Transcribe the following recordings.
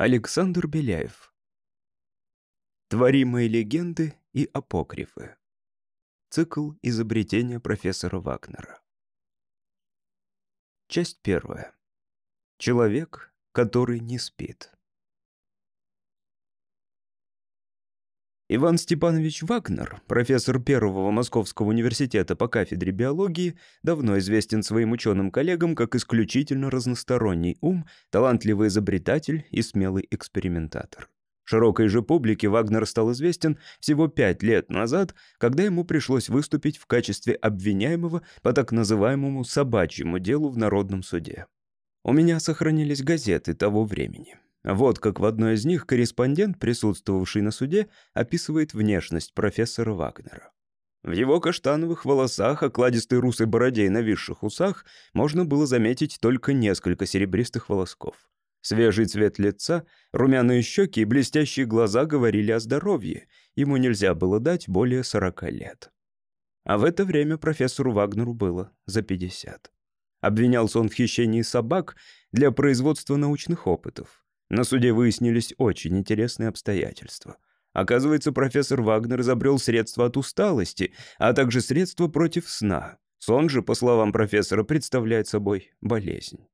Александр Беляев. Творимые легенды и апокрифы. Цикл изобретения профессора Вагнера. Часть первая. Человек, который не спит. Иван Степанович Вагнер, профессор Первого Московского университета по кафедре биологии, давно известен своим ученым коллегам как исключительно разносторонний ум, талантливый изобретатель и смелый экспериментатор. Широкой же публике Вагнер стал известен всего пять лет назад, когда ему пришлось выступить в качестве обвиняемого по так называемому «собачьему делу» в Народном суде. У меня сохранились газеты того времени. Вот как в одной из них корреспондент, присутствовавший на суде, описывает внешность профессора Вагнера. В его каштановых волосах, окладистой русой бороде и нависших усах можно было заметить только несколько серебристых волосков. Свежий цвет лица, румяные щеки и блестящие глаза говорили о здоровье. Ему нельзя было дать более 40 лет. А в это время профессору Вагнеру было за 50. Обвинялся он в хищении собак для производства научных опытов. На суде выяснились очень интересные обстоятельства. Оказывается, профессор Вагнер изобрел средства от усталости, а также средства против сна. Сон же, по словам профессора, представляет собой болезнь.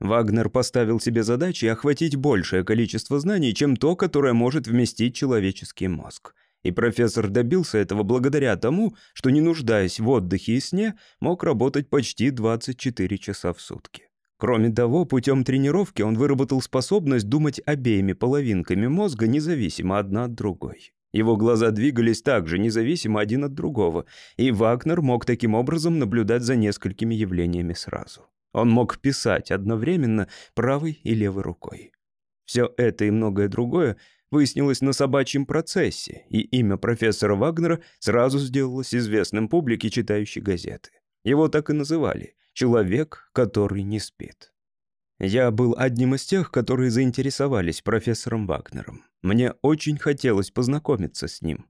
Вагнер поставил себе задачей охватить большее количество знаний, чем то, которое может вместить человеческий мозг. И профессор добился этого благодаря тому, что, не нуждаясь в отдыхе и сне, мог работать почти 24 часа в сутки. Кроме того, путем тренировки он выработал способность думать обеими половинками мозга независимо одна от другой. Его глаза двигались также независимо один от другого, и Вагнер мог таким образом наблюдать за несколькими явлениями сразу. Он мог писать одновременно правой и левой рукой. Все это и многое другое выяснилось на собачьем процессе, и имя профессора Вагнера сразу сделалось известным публике, читающей газеты. Его так и называли Человек, который не спит. Я был одним из тех, которые заинтересовались профессором Вагнером. Мне очень хотелось познакомиться с ним.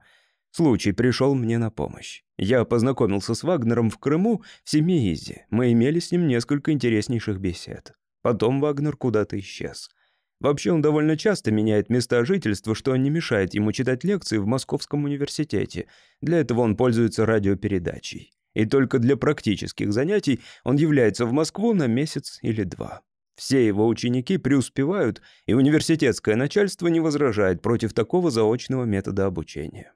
Случай пришел мне на помощь. Я познакомился с Вагнером в Крыму, в Семеизе. Мы имели с ним несколько интереснейших бесед. Потом Вагнер куда-то исчез. Вообще он довольно часто меняет места жительства, что не мешает ему читать лекции в Московском университете. Для этого он пользуется радиопередачей и только для практических занятий он является в Москву на месяц или два. Все его ученики преуспевают, и университетское начальство не возражает против такого заочного метода обучения.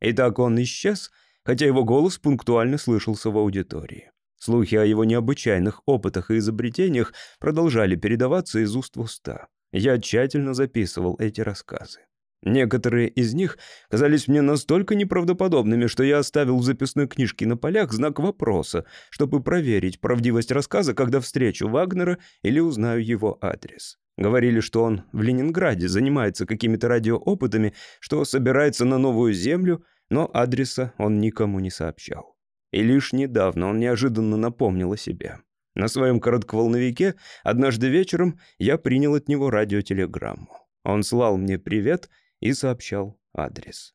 Итак, он исчез, хотя его голос пунктуально слышался в аудитории. Слухи о его необычайных опытах и изобретениях продолжали передаваться из уст в уста. Я тщательно записывал эти рассказы. Некоторые из них казались мне настолько неправдоподобными, что я оставил в записной книжке на полях знак вопроса, чтобы проверить правдивость рассказа, когда встречу Вагнера или узнаю его адрес. Говорили, что он в Ленинграде занимается какими-то радиоопытами, что собирается на новую землю, но адреса он никому не сообщал. И лишь недавно он неожиданно напомнил о себе. На своем коротковолновике однажды вечером я принял от него радиотелеграмму. Он слал мне привет — и сообщал адрес.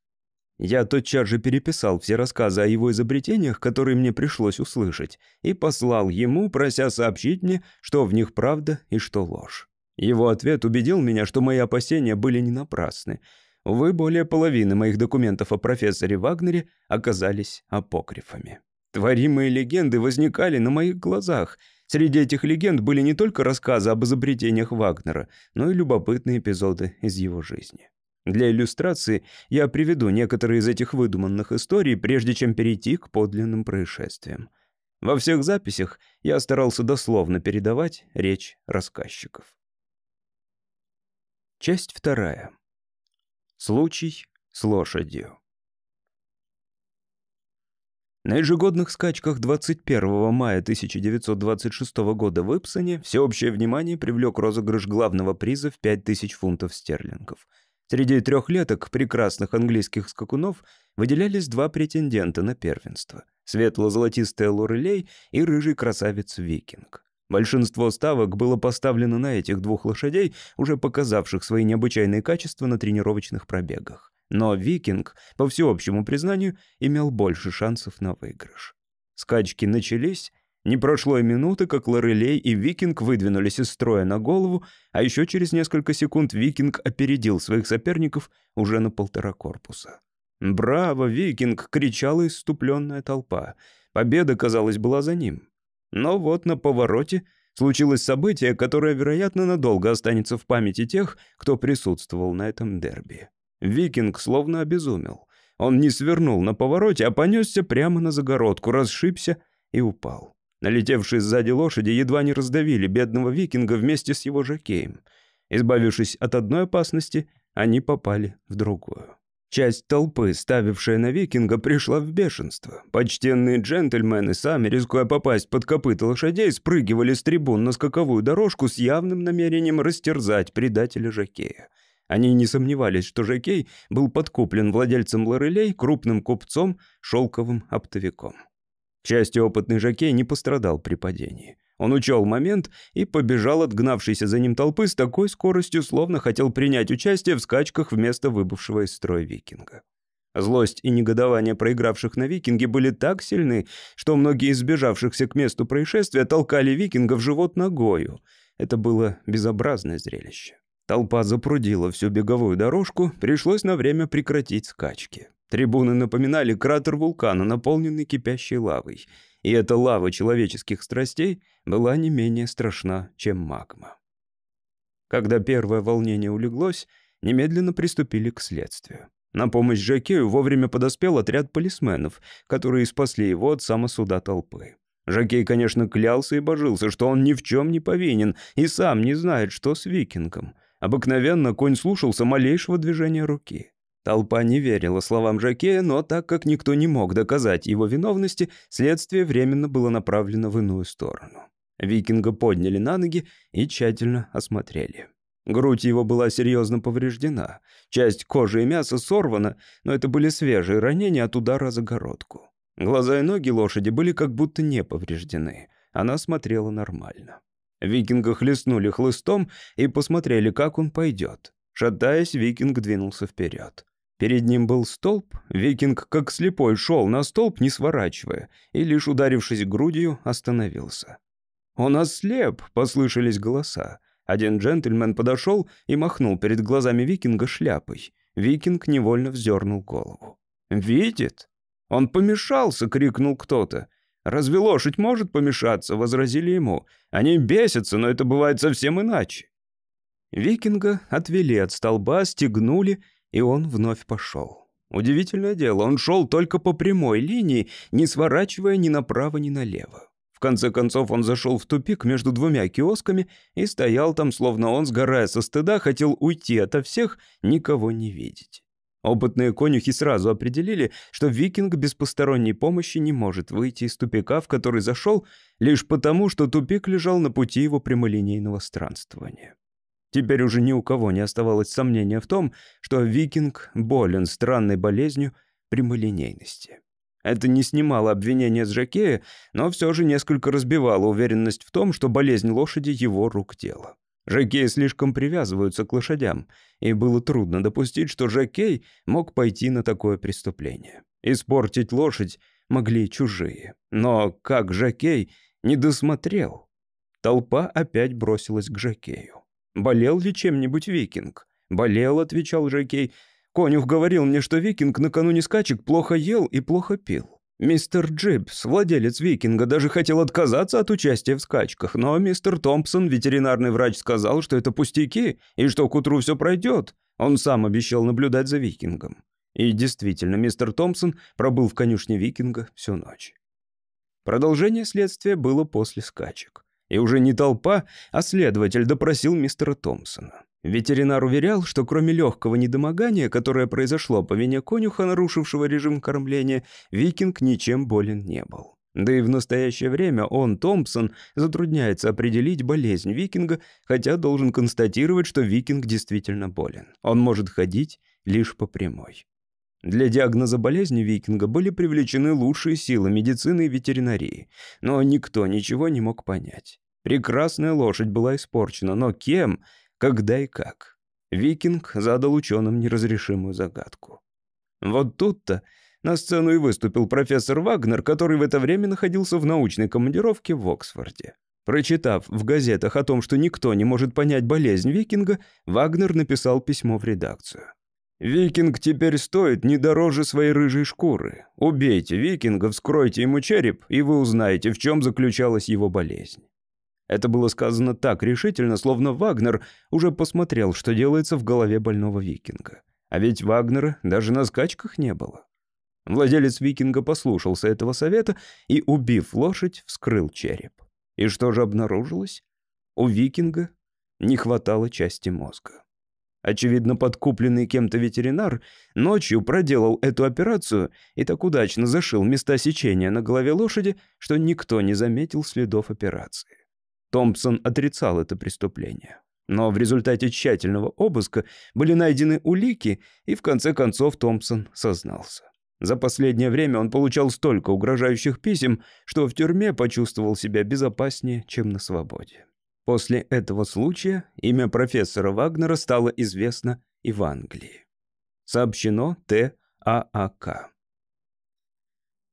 Я тотчас же переписал все рассказы о его изобретениях, которые мне пришлось услышать, и послал ему, прося сообщить мне, что в них правда и что ложь. Его ответ убедил меня, что мои опасения были не напрасны. Увы, более половины моих документов о профессоре Вагнере оказались апокрифами. Творимые легенды возникали на моих глазах. Среди этих легенд были не только рассказы об изобретениях Вагнера, но и любопытные эпизоды из его жизни. Для иллюстрации я приведу некоторые из этих выдуманных историй, прежде чем перейти к подлинным происшествиям. Во всех записях я старался дословно передавать речь рассказчиков. Часть вторая. Случай с лошадью. На ежегодных скачках 21 мая 1926 года в Ипсоне всеобщее внимание привлек розыгрыш главного приза в 5000 фунтов стерлингов — Среди трехлеток прекрасных английских скакунов выделялись два претендента на первенство. Светло-золотистая Лорелей и рыжий красавец-викинг. Большинство ставок было поставлено на этих двух лошадей, уже показавших свои необычайные качества на тренировочных пробегах. Но викинг, по всеобщему признанию, имел больше шансов на выигрыш. Скачки начались, Не прошло и минуты, как Лорелей и Викинг выдвинулись из строя на голову, а еще через несколько секунд Викинг опередил своих соперников уже на полтора корпуса. «Браво, Викинг!» — кричала иступленная толпа. Победа, казалось, была за ним. Но вот на повороте случилось событие, которое, вероятно, надолго останется в памяти тех, кто присутствовал на этом дерби. Викинг словно обезумел. Он не свернул на повороте, а понесся прямо на загородку, расшибся и упал. Налетевшие сзади лошади едва не раздавили бедного викинга вместе с его жакеем. Избавившись от одной опасности, они попали в другую. Часть толпы, ставившая на викинга, пришла в бешенство. Почтенные джентльмены, сами рискуя попасть под копыта лошадей, спрыгивали с трибун на скаковую дорожку с явным намерением растерзать предателя Жакея. Они не сомневались, что Жакей был подкуплен владельцем лорелей, крупным купцом, шелковым оптовиком. К счастью, опытный жокей не пострадал при падении. Он учел момент и побежал от гнавшейся за ним толпы с такой скоростью, словно хотел принять участие в скачках вместо выбывшего из строя викинга. Злость и негодование проигравших на викинге были так сильны, что многие из сбежавшихся к месту происшествия толкали викинга в живот ногою. Это было безобразное зрелище. Толпа запрудила всю беговую дорожку, пришлось на время прекратить скачки. Трибуны напоминали кратер вулкана, наполненный кипящей лавой. И эта лава человеческих страстей была не менее страшна, чем магма. Когда первое волнение улеглось, немедленно приступили к следствию. На помощь Жакею вовремя подоспел отряд полисменов, которые спасли его от самосуда толпы. Жакей, конечно, клялся и божился, что он ни в чем не повинен и сам не знает, что с викингом. Обыкновенно конь слушался малейшего движения руки. Толпа не верила словам Жакея, но так как никто не мог доказать его виновности, следствие временно было направлено в иную сторону. Викинга подняли на ноги и тщательно осмотрели. Грудь его была серьезно повреждена. Часть кожи и мяса сорвана, но это были свежие ранения от удара за городку. Глаза и ноги лошади были как будто не повреждены. Она смотрела нормально. Викинга хлестнули хлыстом и посмотрели, как он пойдет. Шатаясь, викинг двинулся вперед. Перед ним был столб, викинг как слепой шел на столб, не сворачивая, и лишь ударившись грудью, остановился. «Он ослеп!» — послышались голоса. Один джентльмен подошел и махнул перед глазами викинга шляпой. Викинг невольно вздернул голову. «Видит?» «Он помешался!» — крикнул кто-то. «Разве лошадь может помешаться?» — возразили ему. «Они бесятся, но это бывает совсем иначе». Викинга отвели от столба, стегнули и он вновь пошел. Удивительное дело, он шел только по прямой линии, не сворачивая ни направо, ни налево. В конце концов он зашел в тупик между двумя киосками и стоял там, словно он, сгорая со стыда, хотел уйти ото всех, никого не видеть. Опытные конюхи сразу определили, что викинг без посторонней помощи не может выйти из тупика, в который зашел, лишь потому, что тупик лежал на пути его прямолинейного странствования. Теперь уже ни у кого не оставалось сомнения в том, что викинг болен странной болезнью прямолинейности. Это не снимало обвинения с Жакея, но все же несколько разбивало уверенность в том, что болезнь лошади его рук дело. Жакеи слишком привязываются к лошадям, и было трудно допустить, что Жакей мог пойти на такое преступление. Испортить лошадь могли чужие. Но как Жакей не досмотрел? Толпа опять бросилась к Жакею. Болел ли чем-нибудь викинг? Болел, отвечал Жакей. Конюх говорил мне, что викинг накануне скачек плохо ел и плохо пил. Мистер Джибс, владелец викинга, даже хотел отказаться от участия в скачках, но мистер Томпсон, ветеринарный врач, сказал, что это пустяки и что к утру все пройдет. Он сам обещал наблюдать за викингом. И действительно, мистер Томпсон пробыл в конюшне викинга всю ночь. Продолжение следствия было после скачек. И уже не толпа, а следователь допросил мистера Томпсона. Ветеринар уверял, что кроме легкого недомогания, которое произошло по вине конюха, нарушившего режим кормления, викинг ничем болен не был. Да и в настоящее время он, Томпсон, затрудняется определить болезнь викинга, хотя должен констатировать, что викинг действительно болен. Он может ходить лишь по прямой. Для диагноза болезни викинга были привлечены лучшие силы медицины и ветеринарии, но никто ничего не мог понять. Прекрасная лошадь была испорчена, но кем, когда и как? Викинг задал ученым неразрешимую загадку. Вот тут-то На сцену и выступил профессор Вагнер, который в это время находился в научной командировке в Оксфорде. Прочитав в газетах о том, что никто не может понять болезнь викинга, Вагнер написал письмо в редакцию. «Викинг теперь стоит не дороже своей рыжей шкуры. Убейте викинга, вскройте ему череп, и вы узнаете, в чем заключалась его болезнь». Это было сказано так решительно, словно Вагнер уже посмотрел, что делается в голове больного викинга. А ведь Вагнера даже на скачках не было. Владелец викинга послушался этого совета и, убив лошадь, вскрыл череп. И что же обнаружилось? У викинга не хватало части мозга. Очевидно, подкупленный кем-то ветеринар ночью проделал эту операцию и так удачно зашил места сечения на голове лошади, что никто не заметил следов операции. Томпсон отрицал это преступление. Но в результате тщательного обыска были найдены улики, и в конце концов Томпсон сознался. За последнее время он получал столько угрожающих писем, что в тюрьме почувствовал себя безопаснее, чем на свободе. После этого случая имя профессора Вагнера стало известно и в Англии. Сообщено Т. ААК.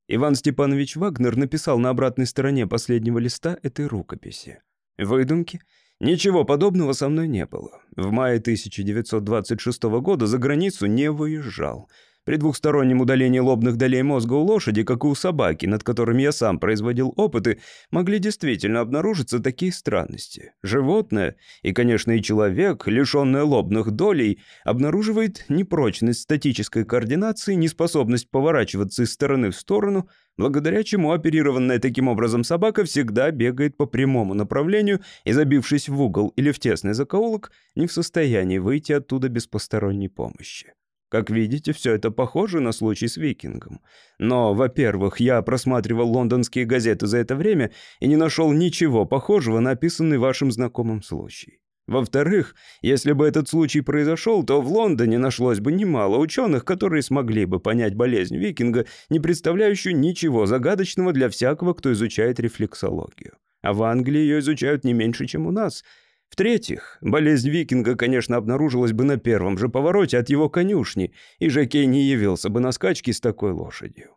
Иван Степанович Вагнер написал на обратной стороне последнего листа этой рукописи. Выдумки? Ничего подобного со мной не было. В мае 1926 года за границу не выезжал – при двухстороннем удалении лобных долей мозга у лошади, как и у собаки, над которыми я сам производил опыты, могли действительно обнаружиться такие странности. Животное, и, конечно, и человек, лишенное лобных долей, обнаруживает непрочность статической координации, неспособность поворачиваться из стороны в сторону, благодаря чему оперированная таким образом собака всегда бегает по прямому направлению и, забившись в угол или в тесный закоулок, не в состоянии выйти оттуда без посторонней помощи. Как видите, все это похоже на случай с викингом. Но, во-первых, я просматривал лондонские газеты за это время и не нашел ничего похожего на описанный вашим знакомым случай. Во-вторых, если бы этот случай произошел, то в Лондоне нашлось бы немало ученых, которые смогли бы понять болезнь викинга, не представляющую ничего загадочного для всякого, кто изучает рефлексологию. А в Англии ее изучают не меньше, чем у нас – в-третьих, болезнь викинга, конечно, обнаружилась бы на первом же повороте от его конюшни, и Жакей не явился бы на скачке с такой лошадью.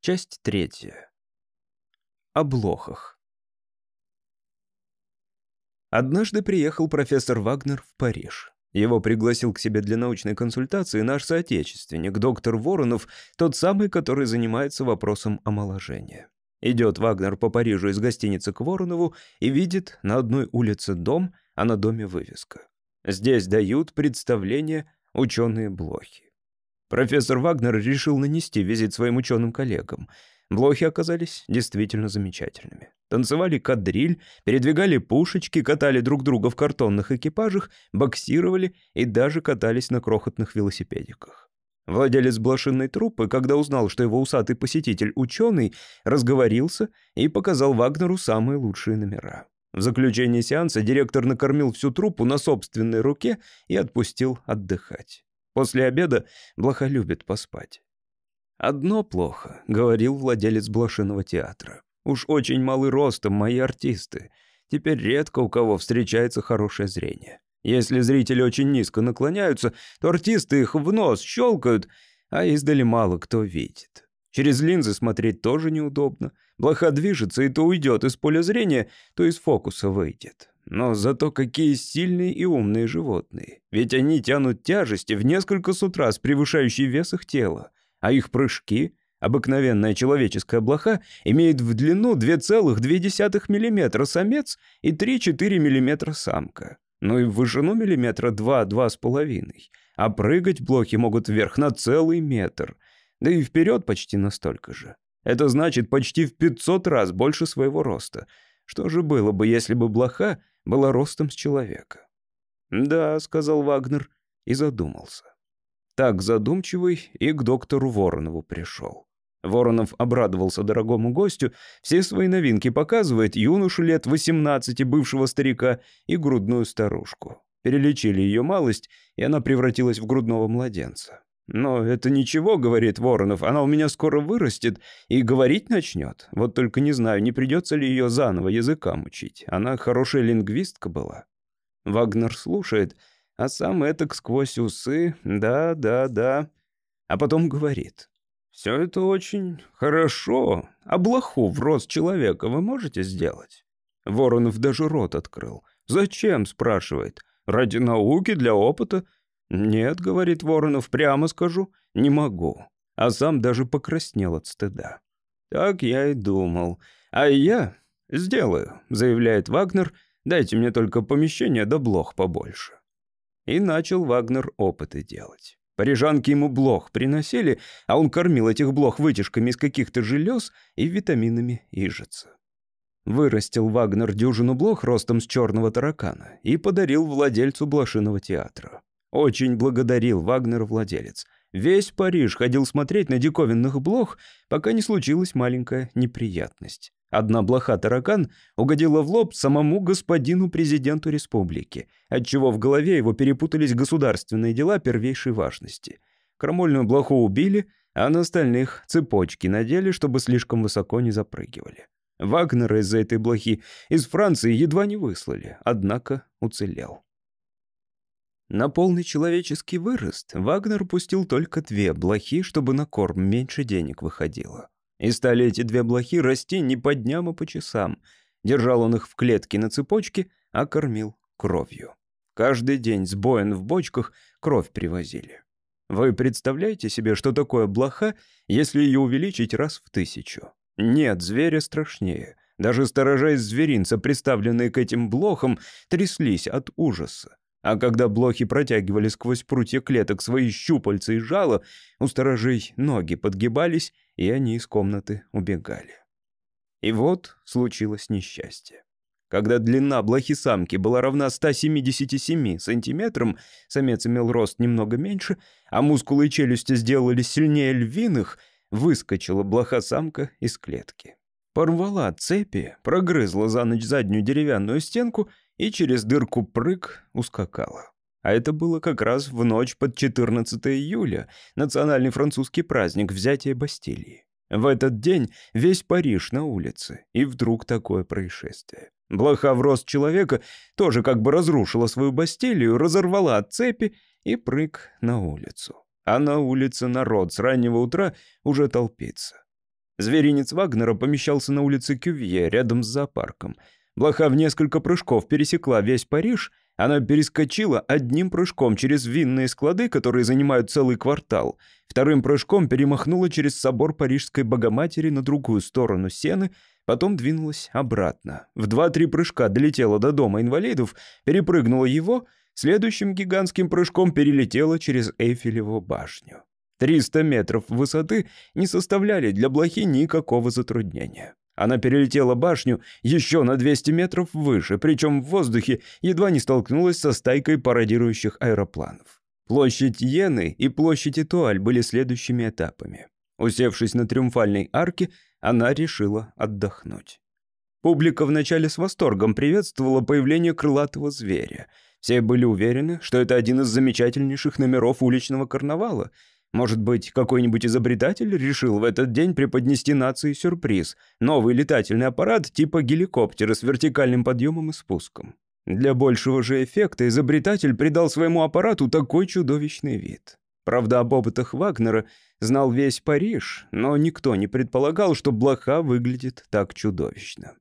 Часть третья. О блохах. Однажды приехал профессор Вагнер в Париж. Его пригласил к себе для научной консультации наш соотечественник, доктор Воронов, тот самый, который занимается вопросом омоложения. Идет Вагнер по Парижу из гостиницы к Воронову и видит на одной улице дом, а на доме вывеска. Здесь дают представление ученые-блохи. Профессор Вагнер решил нанести визит своим ученым коллегам. Блохи оказались действительно замечательными. Танцевали кадриль, передвигали пушечки, катали друг друга в картонных экипажах, боксировали и даже катались на крохотных велосипедиках. Владелец блошинной труппы, когда узнал, что его усатый посетитель ученый, разговорился и показал Вагнеру самые лучшие номера. В заключение сеанса директор накормил всю труппу на собственной руке и отпустил отдыхать. После обеда Блоха любит поспать. «Одно плохо», — говорил владелец блошиного театра. «Уж очень малый ростом мои артисты. Теперь редко у кого встречается хорошее зрение. Если зрители очень низко наклоняются, то артисты их в нос щелкают, а издали мало кто видит. Через линзы смотреть тоже неудобно. Блоха движется и то уйдет из поля зрения, то из фокуса выйдет. Но зато какие сильные и умные животные. Ведь они тянут тяжести в несколько сот раз превышающие вес их тела. А их прыжки Обыкновенная человеческая блоха имеет в длину 2,2 мм самец и 3-4 мм самка ну и в вышину миллиметра два-два с половиной. А прыгать блоки могут вверх на целый метр. Да и вперед почти настолько же. Это значит почти в 500 раз больше своего роста. Что же было бы, если бы блоха была ростом с человека? «Да», — сказал Вагнер и задумался. Так задумчивый и к доктору Воронову пришел. Воронов обрадовался дорогому гостю, все свои новинки показывает юношу лет 18, бывшего старика, и грудную старушку. Перелечили ее малость, и она превратилась в грудного младенца. «Но это ничего», — говорит Воронов, — «она у меня скоро вырастет и говорить начнет. Вот только не знаю, не придется ли ее заново языкам учить. Она хорошая лингвистка была». Вагнер слушает, а сам этак сквозь усы «да, да, да». а потом говорит. «Все это очень хорошо, а блоху в рост человека вы можете сделать?» Воронов даже рот открыл. «Зачем?» — спрашивает. «Ради науки, для опыта?» «Нет», — говорит Воронов, — «прямо скажу, не могу». А сам даже покраснел от стыда. «Так я и думал. А я сделаю», — заявляет Вагнер, — «дайте мне только помещение да блох побольше». И начал Вагнер опыты делать. Парижанки ему блох приносили, а он кормил этих блох вытяжками из каких-то желез и витаминами ижица. Вырастил Вагнер дюжину блох ростом с черного таракана и подарил владельцу блошиного театра. Очень благодарил Вагнер владелец. Весь Париж ходил смотреть на диковинных блох, пока не случилась маленькая неприятность. Одна блоха-таракан угодила в лоб самому господину президенту республики, отчего в голове его перепутались государственные дела первейшей важности. Крамольную блоху убили, а на остальных цепочки надели, чтобы слишком высоко не запрыгивали. Вагнера из-за этой блохи из Франции едва не выслали, однако уцелел. На полный человеческий вырост Вагнер пустил только две блохи, чтобы на корм меньше денег выходило. И стали эти две блохи расти не по дням, а по часам. Держал он их в клетке на цепочке, а кормил кровью. Каждый день с боен в бочках кровь привозили. Вы представляете себе, что такое блоха, если ее увеличить раз в тысячу? Нет, зверя страшнее. Даже сторожа из зверинца, приставленные к этим блохам, тряслись от ужаса. А когда блохи протягивали сквозь прутья клеток свои щупальца и жало, у сторожей ноги подгибались, и они из комнаты убегали. И вот случилось несчастье. Когда длина блохи-самки была равна 177 сантиметрам, самец имел рост немного меньше, а мускулы и челюсти сделались сильнее львиных, выскочила блоха-самка из клетки. Порвала цепи, прогрызла за ночь заднюю деревянную стенку и через дырку прыг ускакала. А это было как раз в ночь под 14 июля, национальный французский праздник взятия Бастилии. В этот день весь Париж на улице, и вдруг такое происшествие. Блоха в рост человека тоже как бы разрушила свою Бастилию, разорвала цепи и прыг на улицу. А на улице народ с раннего утра уже толпится. Зверинец Вагнера помещался на улице Кювье, рядом с зоопарком — Блоха в несколько прыжков пересекла весь Париж, она перескочила одним прыжком через винные склады, которые занимают целый квартал, вторым прыжком перемахнула через собор Парижской Богоматери на другую сторону Сены, потом двинулась обратно. В два-три прыжка долетела до дома инвалидов, перепрыгнула его, следующим гигантским прыжком перелетела через Эйфелеву башню. 300 метров высоты не составляли для блохи никакого затруднения. Она перелетела башню еще на 200 метров выше, причем в воздухе едва не столкнулась со стайкой пародирующих аэропланов. Площадь Йены и площадь Этуаль были следующими этапами. Усевшись на триумфальной арке, она решила отдохнуть. Публика вначале с восторгом приветствовала появление крылатого зверя. Все были уверены, что это один из замечательнейших номеров уличного карнавала — может быть, какой-нибудь изобретатель решил в этот день преподнести нации сюрприз — новый летательный аппарат типа геликоптера с вертикальным подъемом и спуском. Для большего же эффекта изобретатель придал своему аппарату такой чудовищный вид. Правда, об опытах Вагнера знал весь Париж, но никто не предполагал, что блоха выглядит так чудовищно.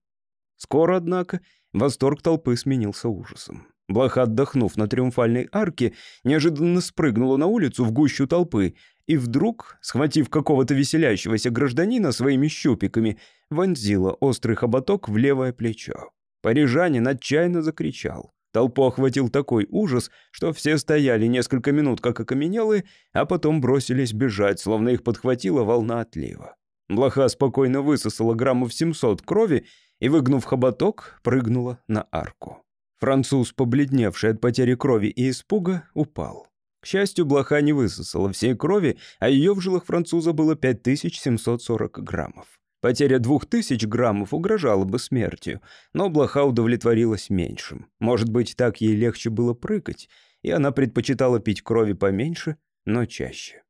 Скоро, однако, восторг толпы сменился ужасом. Блоха, отдохнув на триумфальной арке, неожиданно спрыгнула на улицу в гущу толпы и вдруг, схватив какого-то веселящегося гражданина своими щупиками, вонзила острый хоботок в левое плечо. Парижанин отчаянно закричал. Толпу охватил такой ужас, что все стояли несколько минут как окаменелые, а потом бросились бежать, словно их подхватила волна отлива. Блоха спокойно высосала граммов 700 крови и, выгнув хоботок, прыгнула на арку. Француз, побледневший от потери крови и испуга, упал. К счастью, блоха не высосала всей крови, а ее в жилах француза было 5740 граммов. Потеря 2000 граммов угрожала бы смертью, но блоха удовлетворилась меньшим. Может быть, так ей легче было прыгать, и она предпочитала пить крови поменьше, но чаще.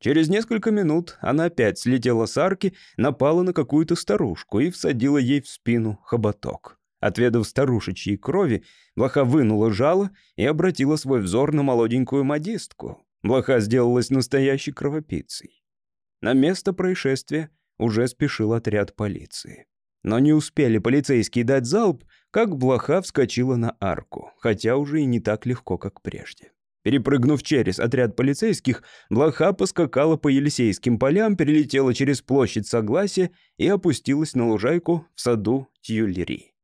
Через несколько минут она опять слетела с арки, напала на какую-то старушку и всадила ей в спину хоботок. Отведав старушечьей крови, блоха вынула жало и обратила свой взор на молоденькую модистку. Блоха сделалась настоящей кровопийцей. На место происшествия уже спешил отряд полиции. Но не успели полицейские дать залп, как блоха вскочила на арку, хотя уже и не так легко, как прежде. Перепрыгнув через отряд полицейских, блоха поскакала по Елисейским полям, перелетела через площадь Согласия и опустилась на лужайку в саду Тюльри.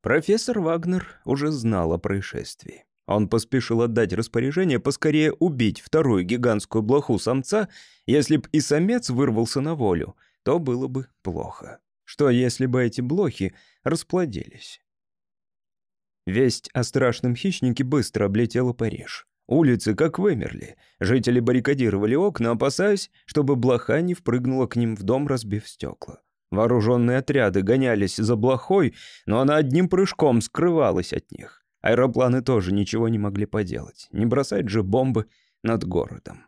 Профессор Вагнер уже знал о происшествии. Он поспешил отдать распоряжение поскорее убить вторую гигантскую блоху самца. Если б и самец вырвался на волю, то было бы плохо. Что если бы эти блохи расплодились? Весть о страшном хищнике быстро облетела Париж. Улицы как вымерли. Жители баррикадировали окна, опасаясь, чтобы блоха не впрыгнула к ним в дом, разбив стекла. Вооруженные отряды гонялись за блохой, но она одним прыжком скрывалась от них. Аэропланы тоже ничего не могли поделать. Не бросать же бомбы над городом.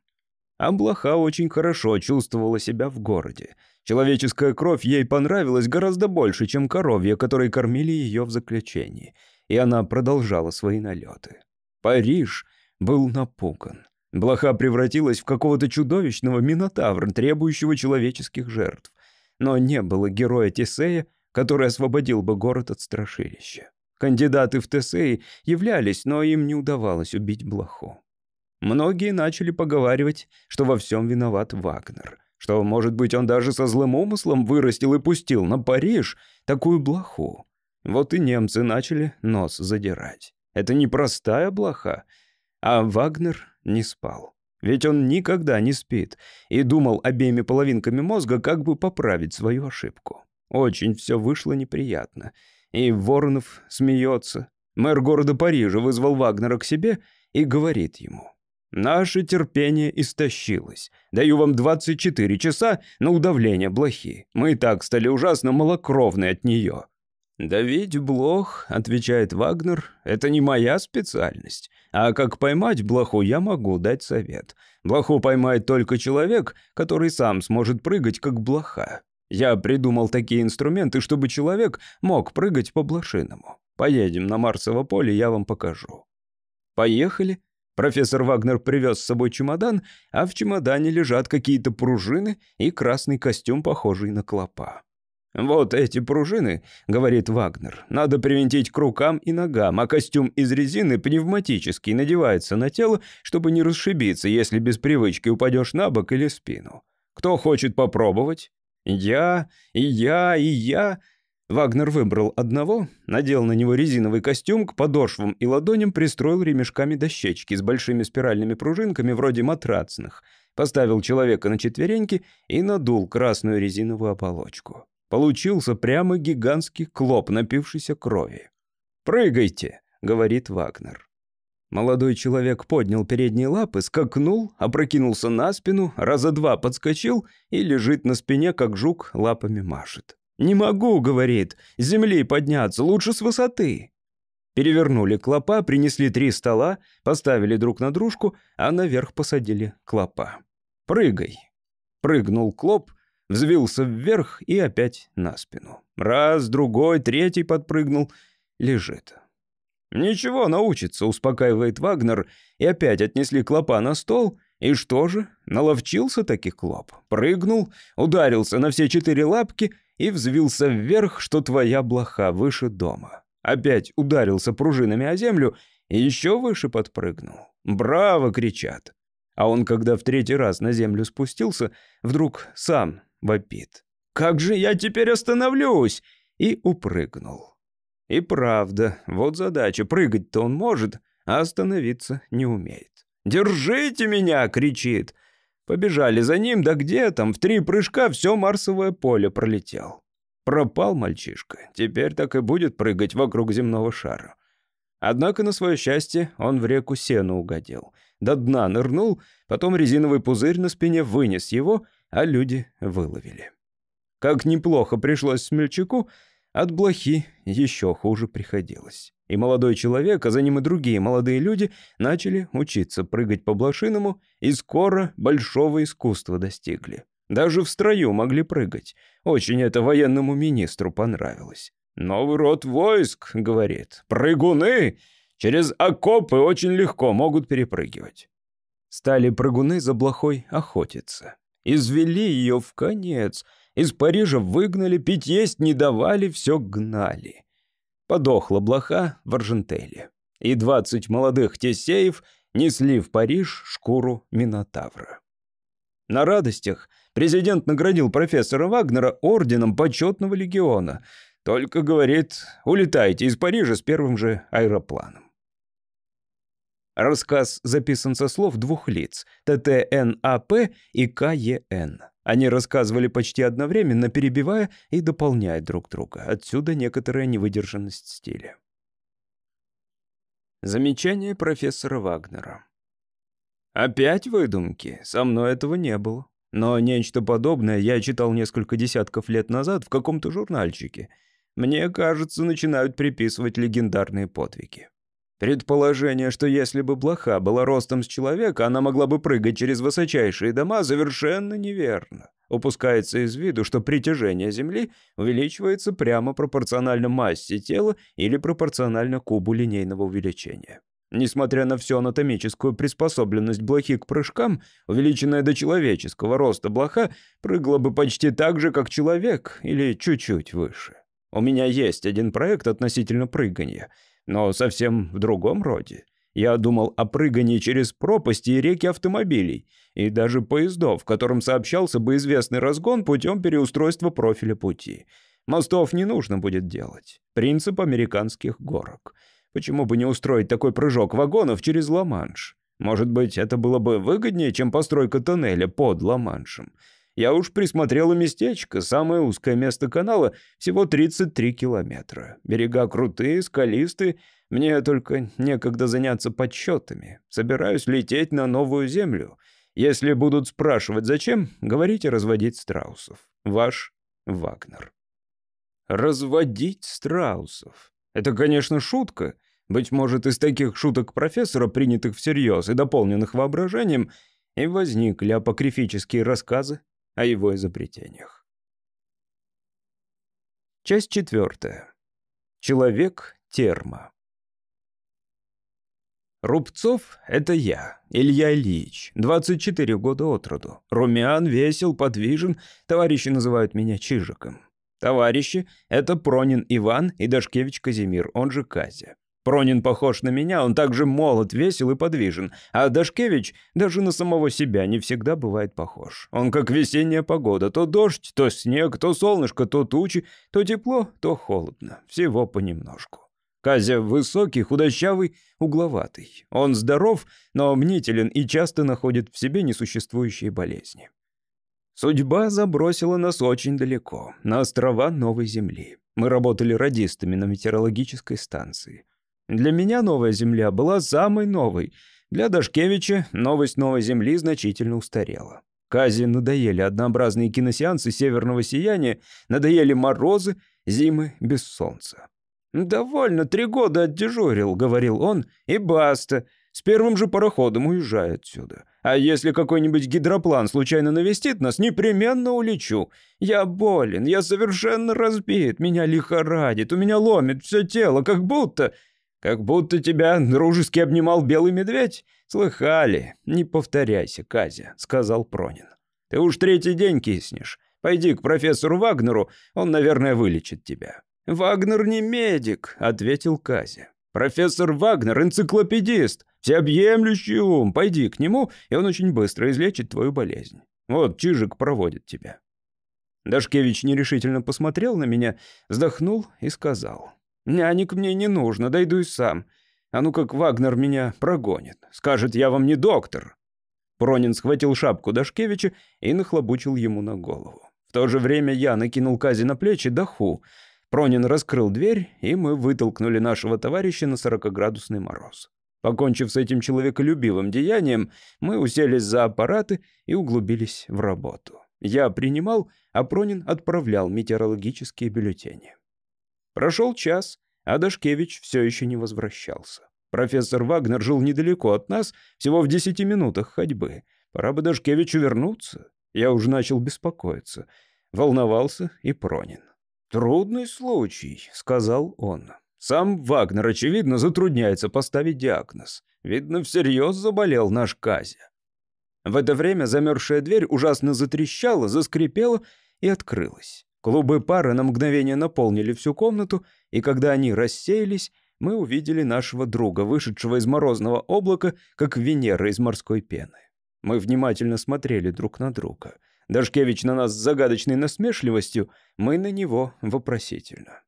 А блоха очень хорошо чувствовала себя в городе. Человеческая кровь ей понравилась гораздо больше, чем коровья, которые кормили ее в заключении — и она продолжала свои налеты. Париж был напуган. Блоха превратилась в какого-то чудовищного минотавра, требующего человеческих жертв. Но не было героя Тесея, который освободил бы город от страшилища. Кандидаты в Тесеи являлись, но им не удавалось убить Блоху. Многие начали поговаривать, что во всем виноват Вагнер, что, может быть, он даже со злым умыслом вырастил и пустил на Париж такую Блоху. Вот и немцы начали нос задирать. Это не простая блоха. А Вагнер не спал. Ведь он никогда не спит и думал обеими половинками мозга, как бы поправить свою ошибку. Очень все вышло неприятно. И Воронов смеется. Мэр города Парижа вызвал Вагнера к себе и говорит ему. «Наше терпение истощилось. Даю вам 24 часа на удавление блохи. Мы и так стали ужасно малокровны от нее. «Давить блох», — отвечает Вагнер, — «это не моя специальность. А как поймать блоху, я могу дать совет. Блоху поймает только человек, который сам сможет прыгать, как блоха. Я придумал такие инструменты, чтобы человек мог прыгать по блошиному. Поедем на Марсово поле, я вам покажу». «Поехали». Профессор Вагнер привез с собой чемодан, а в чемодане лежат какие-то пружины и красный костюм, похожий на клопа. «Вот эти пружины, — говорит Вагнер, — надо привинтить к рукам и ногам, а костюм из резины пневматический надевается на тело, чтобы не расшибиться, если без привычки упадешь на бок или спину. Кто хочет попробовать? Я, и я, и я...» Вагнер выбрал одного, надел на него резиновый костюм, к подошвам и ладоням пристроил ремешками дощечки с большими спиральными пружинками вроде матрацных, поставил человека на четвереньки и надул красную резиновую оболочку. Получился прямо гигантский клоп, напившийся крови. «Прыгайте», — говорит Вагнер. Молодой человек поднял передние лапы, скакнул, опрокинулся на спину, раза два подскочил и лежит на спине, как жук, лапами машет. «Не могу», — говорит, — «с земли подняться, лучше с высоты». Перевернули клопа, принесли три стола, поставили друг на дружку, а наверх посадили клопа. «Прыгай». Прыгнул клоп, Взвился вверх и опять на спину. Раз, другой, третий подпрыгнул. Лежит. «Ничего, научится», — успокаивает Вагнер. И опять отнесли клопа на стол. И что же? Наловчился таки клоп. Прыгнул, ударился на все четыре лапки и взвился вверх, что твоя блоха выше дома. Опять ударился пружинами о землю и еще выше подпрыгнул. «Браво!» — кричат. А он, когда в третий раз на землю спустился, вдруг сам вопит. «Как же я теперь остановлюсь?» И упрыгнул. И правда, вот задача, прыгать-то он может, а остановиться не умеет. «Держите меня!» — кричит. Побежали за ним, да где там, в три прыжка все Марсовое поле пролетел. Пропал мальчишка, теперь так и будет прыгать вокруг земного шара. Однако, на свое счастье, он в реку сену угодил. До дна нырнул, потом резиновый пузырь на спине вынес его — а люди выловили. Как неплохо пришлось смельчаку, от блохи еще хуже приходилось. И молодой человек, а за ним и другие молодые люди начали учиться прыгать по блошиному и скоро большого искусства достигли. Даже в строю могли прыгать. Очень это военному министру понравилось. «Новый род войск», — говорит, — «прыгуны через окопы очень легко могут перепрыгивать». Стали прыгуны за блохой охотиться. Извели ее в конец. Из Парижа выгнали, пить есть не давали, все гнали. Подохла блоха в Аржентеле. И двадцать молодых тесеев несли в Париж шкуру Минотавра. На радостях президент наградил профессора Вагнера орденом почетного легиона. Только, говорит, улетайте из Парижа с первым же аэропланом. Рассказ записан со слов двух лиц – ТТНАП и КЕН. Они рассказывали почти одновременно, перебивая и дополняя друг друга. Отсюда некоторая невыдержанность стиля. Замечание профессора Вагнера. Опять выдумки? Со мной этого не было. Но нечто подобное я читал несколько десятков лет назад в каком-то журнальчике. Мне кажется, начинают приписывать легендарные подвиги. Предположение, что если бы блоха была ростом с человека, она могла бы прыгать через высочайшие дома, совершенно неверно. Упускается из виду, что притяжение Земли увеличивается прямо пропорционально массе тела или пропорционально кубу линейного увеличения. Несмотря на всю анатомическую приспособленность блохи к прыжкам, увеличенная до человеческого роста блоха прыгала бы почти так же, как человек, или чуть-чуть выше. У меня есть один проект относительно прыгания, но совсем в другом роде. Я думал о прыгании через пропасти и реки автомобилей, и даже поездов, в котором сообщался бы известный разгон путем переустройства профиля пути. Мостов не нужно будет делать. Принцип американских горок — Почему бы не устроить такой прыжок вагонов через Ла-Манш? Может быть, это было бы выгоднее, чем постройка тоннеля под Ла-Маншем. Я уж присмотрела местечко, самое узкое место канала, всего 33 километра. Берега крутые, скалистые, мне только некогда заняться подсчетами. Собираюсь лететь на новую землю. Если будут спрашивать, зачем, говорите разводить страусов. Ваш Вагнер. Разводить страусов. Это, конечно, шутка. Быть может, из таких шуток профессора, принятых всерьез и дополненных воображением, и возникли апокрифические рассказы о его изобретениях. Часть четвертая. Человек-терма. Рубцов — это я, Илья Ильич, 24 года от роду. Румян, весел, подвижен, товарищи называют меня Чижиком. Товарищи — это Пронин Иван и Дашкевич Казимир, он же Казя. Пронин похож на меня, он также молод, весел и подвижен, а Дашкевич даже на самого себя не всегда бывает похож. Он как весенняя погода, то дождь, то снег, то солнышко, то тучи, то тепло, то холодно, всего понемножку. Казя высокий, худощавый, угловатый. Он здоров, но мнителен и часто находит в себе несуществующие болезни. Судьба забросила нас очень далеко, на острова Новой Земли. Мы работали радистами на метеорологической станции. Для меня Новая Земля была самой новой. Для Дашкевича новость Новой Земли значительно устарела. Казе надоели однообразные киносеансы северного сияния, надоели морозы, зимы без солнца. «Довольно, три года отдежурил», — говорил он, — «и баста. С первым же пароходом уезжаю отсюда. А если какой-нибудь гидроплан случайно навестит нас, непременно улечу. Я болен, я совершенно разбит, меня лихорадит, у меня ломит все тело, как будто... Как будто тебя дружески обнимал белый медведь? Слыхали? Не повторяйся, Казя, сказал Пронин. Ты уж третий день киснешь. Пойди к профессору Вагнеру, он, наверное, вылечит тебя. Вагнер не медик, ответил Казя. Профессор Вагнер энциклопедист. Всеобъемлющий ум, пойди к нему, и он очень быстро излечит твою болезнь. Вот, Чижик проводит тебя». Дашкевич нерешительно посмотрел на меня, вздохнул и сказал. «Нянек мне не нужно, дойду и сам. А ну как Вагнер меня прогонит. Скажет, я вам не доктор». Пронин схватил шапку Дашкевича и нахлобучил ему на голову. В то же время я накинул Кази на плечи даху. Пронин раскрыл дверь, и мы вытолкнули нашего товарища на сорокоградусный мороз. Покончив с этим человеколюбивым деянием, мы уселись за аппараты и углубились в работу. Я принимал, а Пронин отправлял метеорологические бюллетени. Прошел час, а Дашкевич все еще не возвращался. Профессор Вагнер жил недалеко от нас, всего в десяти минутах ходьбы. Пора бы Дашкевичу вернуться. Я уже начал беспокоиться. Волновался и Пронин. «Трудный случай», — сказал он. Сам Вагнер, очевидно, затрудняется поставить диагноз. Видно, всерьез заболел наш Казя. В это время замерзшая дверь ужасно затрещала, заскрипела и открылась. Клубы пары на мгновение наполнили всю комнату, и когда они рассеялись, мы увидели нашего друга, вышедшего из морозного облака, как Венера из морской пены. Мы внимательно смотрели друг на друга. Дашкевич на нас с загадочной насмешливостью, мы на него вопросительно.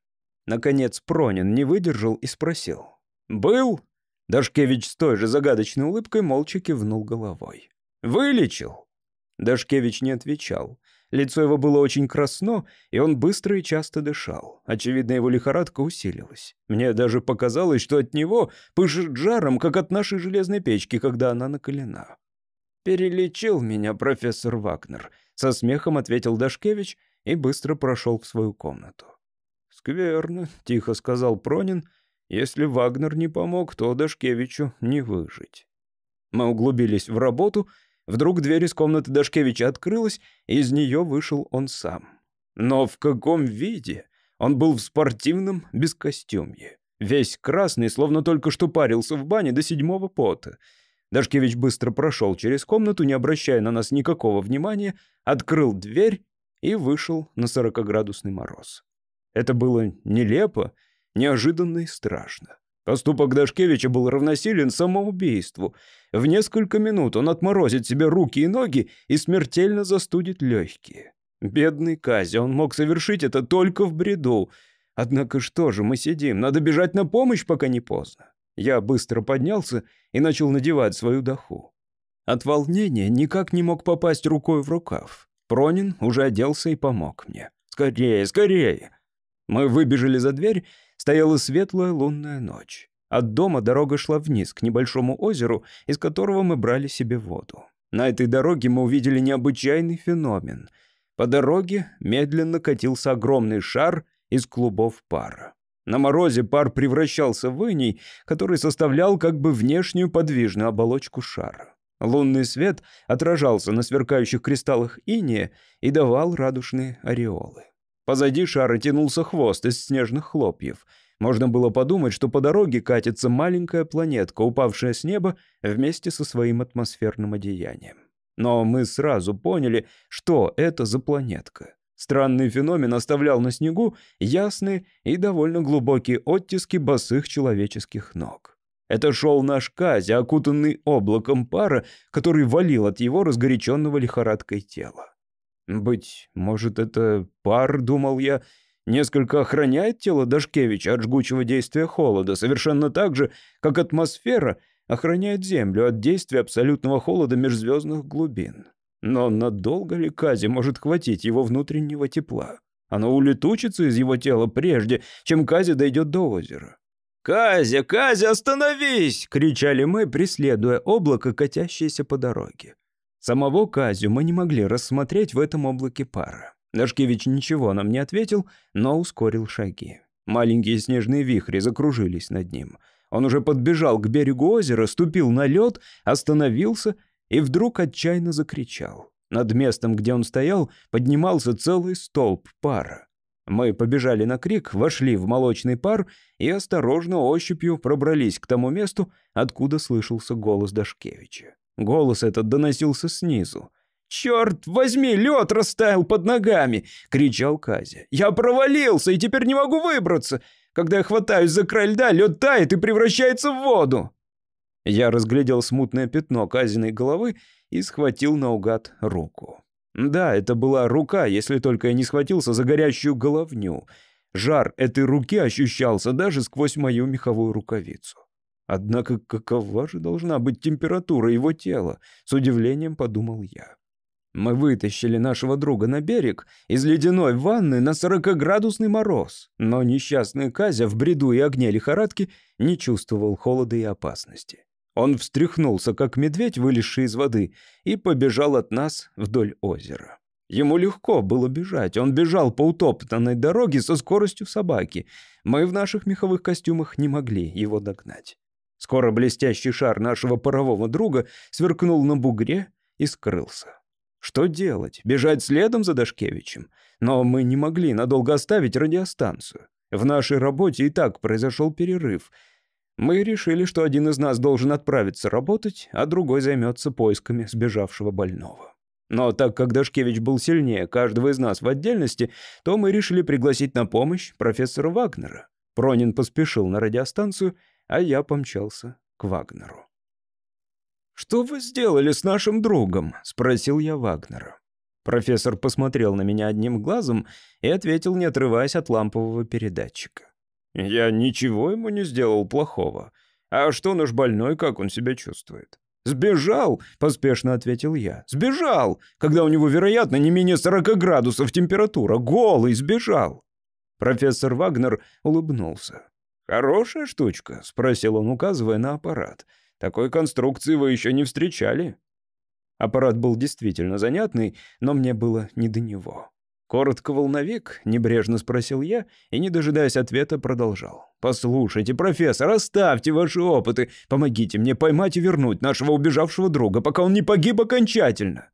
Наконец Пронин не выдержал и спросил. «Был?» Дашкевич с той же загадочной улыбкой молча кивнул головой. «Вылечил?» Дашкевич не отвечал. Лицо его было очень красно, и он быстро и часто дышал. Очевидно, его лихорадка усилилась. Мне даже показалось, что от него пышет жаром, как от нашей железной печки, когда она накалена. «Перелечил меня профессор Вагнер», — со смехом ответил Дашкевич и быстро прошел в свою комнату. «Скверно», — тихо сказал Пронин. «Если Вагнер не помог, то Дашкевичу не выжить». Мы углубились в работу. Вдруг дверь из комнаты Дашкевича открылась, и из нее вышел он сам. Но в каком виде? Он был в спортивном бескостюмье. Весь красный, словно только что парился в бане до седьмого пота. Дашкевич быстро прошел через комнату, не обращая на нас никакого внимания, открыл дверь и вышел на сорокоградусный мороз. Это было нелепо, неожиданно и страшно. Поступок Дашкевича был равносилен самоубийству. В несколько минут он отморозит себе руки и ноги и смертельно застудит легкие. Бедный Казя, он мог совершить это только в бреду. Однако что же, мы сидим, надо бежать на помощь, пока не поздно. Я быстро поднялся и начал надевать свою доху. От волнения никак не мог попасть рукой в рукав. Пронин уже оделся и помог мне. «Скорее, скорее!» Мы выбежали за дверь, стояла светлая лунная ночь. От дома дорога шла вниз, к небольшому озеру, из которого мы брали себе воду. На этой дороге мы увидели необычайный феномен. По дороге медленно катился огромный шар из клубов пара. На морозе пар превращался в иней, который составлял как бы внешнюю подвижную оболочку шара. Лунный свет отражался на сверкающих кристаллах иния и давал радужные ореолы. Позади шара тянулся хвост из снежных хлопьев. Можно было подумать, что по дороге катится маленькая планетка, упавшая с неба вместе со своим атмосферным одеянием. Но мы сразу поняли, что это за планетка. Странный феномен оставлял на снегу ясные и довольно глубокие оттиски босых человеческих ног. Это шел наш Казя, окутанный облаком пара, который валил от его разгоряченного лихорадкой тела. Быть может, это пар, думал я, несколько охраняет тело Дашкевича от жгучего действия холода, совершенно так же, как атмосфера охраняет Землю от действия абсолютного холода межзвездных глубин. Но надолго ли Казе может хватить его внутреннего тепла? Оно улетучится из его тела прежде, чем Казя дойдет до озера. «Казя, Казя, остановись!» — кричали мы, преследуя облако, катящееся по дороге. Самого Казю мы не могли рассмотреть в этом облаке пара. Дашкевич ничего нам не ответил, но ускорил шаги. Маленькие снежные вихри закружились над ним. Он уже подбежал к берегу озера, ступил на лед, остановился и вдруг отчаянно закричал. Над местом, где он стоял, поднимался целый столб пара. Мы побежали на крик, вошли в молочный пар и осторожно ощупью пробрались к тому месту, откуда слышался голос Дашкевича. Голос этот доносился снизу. «Черт возьми, лед растаял под ногами!» — кричал Казя. «Я провалился и теперь не могу выбраться! Когда я хватаюсь за край льда, лед тает и превращается в воду!» Я разглядел смутное пятно Казиной головы и схватил наугад руку. Да, это была рука, если только я не схватился за горящую головню. Жар этой руки ощущался даже сквозь мою меховую рукавицу. Однако какова же должна быть температура его тела? С удивлением подумал я. Мы вытащили нашего друга на берег из ледяной ванны на сорокоградусный мороз, но несчастный Казя в бреду и огне лихорадки не чувствовал холода и опасности. Он встряхнулся, как медведь, вылезший из воды, и побежал от нас вдоль озера. Ему легко было бежать. Он бежал по утоптанной дороге со скоростью собаки. Мы в наших меховых костюмах не могли его догнать. Скоро блестящий шар нашего парового друга сверкнул на бугре и скрылся. Что делать? Бежать следом за Дашкевичем? Но мы не могли надолго оставить радиостанцию. В нашей работе и так произошел перерыв. Мы решили, что один из нас должен отправиться работать, а другой займется поисками сбежавшего больного. Но так как Дашкевич был сильнее каждого из нас в отдельности, то мы решили пригласить на помощь профессора Вагнера. Пронин поспешил на радиостанцию, а я помчался к Вагнеру. «Что вы сделали с нашим другом?» — спросил я Вагнера. Профессор посмотрел на меня одним глазом и ответил, не отрываясь от лампового передатчика. «Я ничего ему не сделал плохого. А что наш больной, как он себя чувствует?» «Сбежал!» — поспешно ответил я. «Сбежал! Когда у него, вероятно, не менее 40 градусов температура. Голый сбежал!» Профессор Вагнер улыбнулся. «Хорошая штучка?» — спросил он, указывая на аппарат. «Такой конструкции вы еще не встречали?» Аппарат был действительно занятный, но мне было не до него. «Коротко волновик?» — небрежно спросил я и, не дожидаясь ответа, продолжал. «Послушайте, профессор, оставьте ваши опыты. Помогите мне поймать и вернуть нашего убежавшего друга, пока он не погиб окончательно».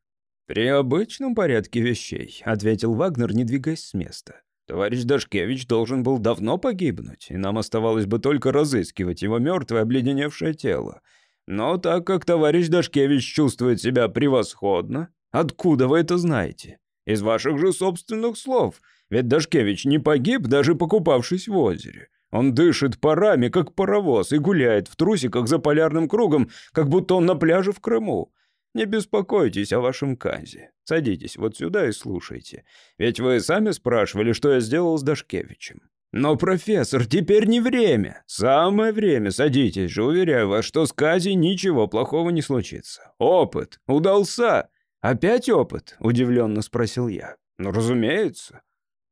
«При обычном порядке вещей», — ответил Вагнер, не двигаясь с места. «Товарищ Дашкевич должен был давно погибнуть, и нам оставалось бы только разыскивать его мертвое обледеневшее тело. Но так как товарищ Дашкевич чувствует себя превосходно, откуда вы это знаете? Из ваших же собственных слов. Ведь Дашкевич не погиб, даже покупавшись в озере. Он дышит парами, как паровоз, и гуляет в трусиках за полярным кругом, как будто он на пляже в Крыму. Не беспокойтесь о вашем Казе. Садитесь вот сюда и слушайте. Ведь вы сами спрашивали, что я сделал с Дашкевичем. «Но, профессор, теперь не время. Самое время. Садитесь же, уверяю вас, что с Казей ничего плохого не случится. Опыт. Удался. Опять опыт?» — удивленно спросил я. «Ну, разумеется».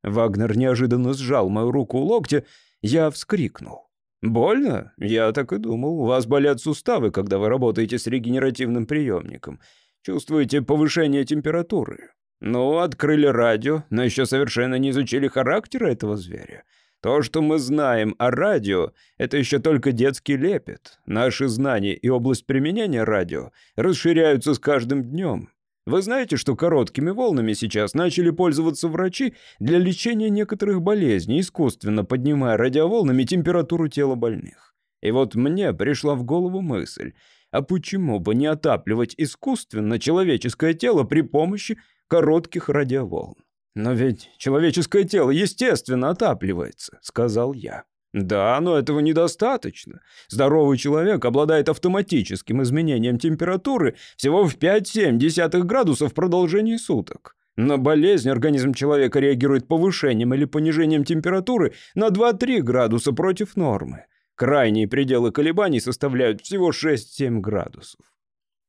Вагнер неожиданно сжал мою руку у локтя. Я вскрикнул. «Больно? Я так и думал. У вас болят суставы, когда вы работаете с регенеративным приемником. Чувствуете повышение температуры. Ну, открыли радио, но еще совершенно не изучили характера этого зверя. То, что мы знаем о радио, это еще только детский лепет. Наши знания и область применения радио расширяются с каждым днем. Вы знаете, что короткими волнами сейчас начали пользоваться врачи для лечения некоторых болезней, искусственно поднимая радиоволнами температуру тела больных. И вот мне пришла в голову мысль, а почему бы не отапливать искусственно человеческое тело при помощи коротких радиоволн? «Но ведь человеческое тело естественно отапливается», — сказал я. «Да, но этого недостаточно. Здоровый человек обладает автоматическим изменением температуры всего в 5-7 градусов в продолжении суток. На болезнь организм человека реагирует повышением или понижением температуры на 2-3 градуса против нормы. Крайние пределы колебаний составляют всего 6-7 градусов.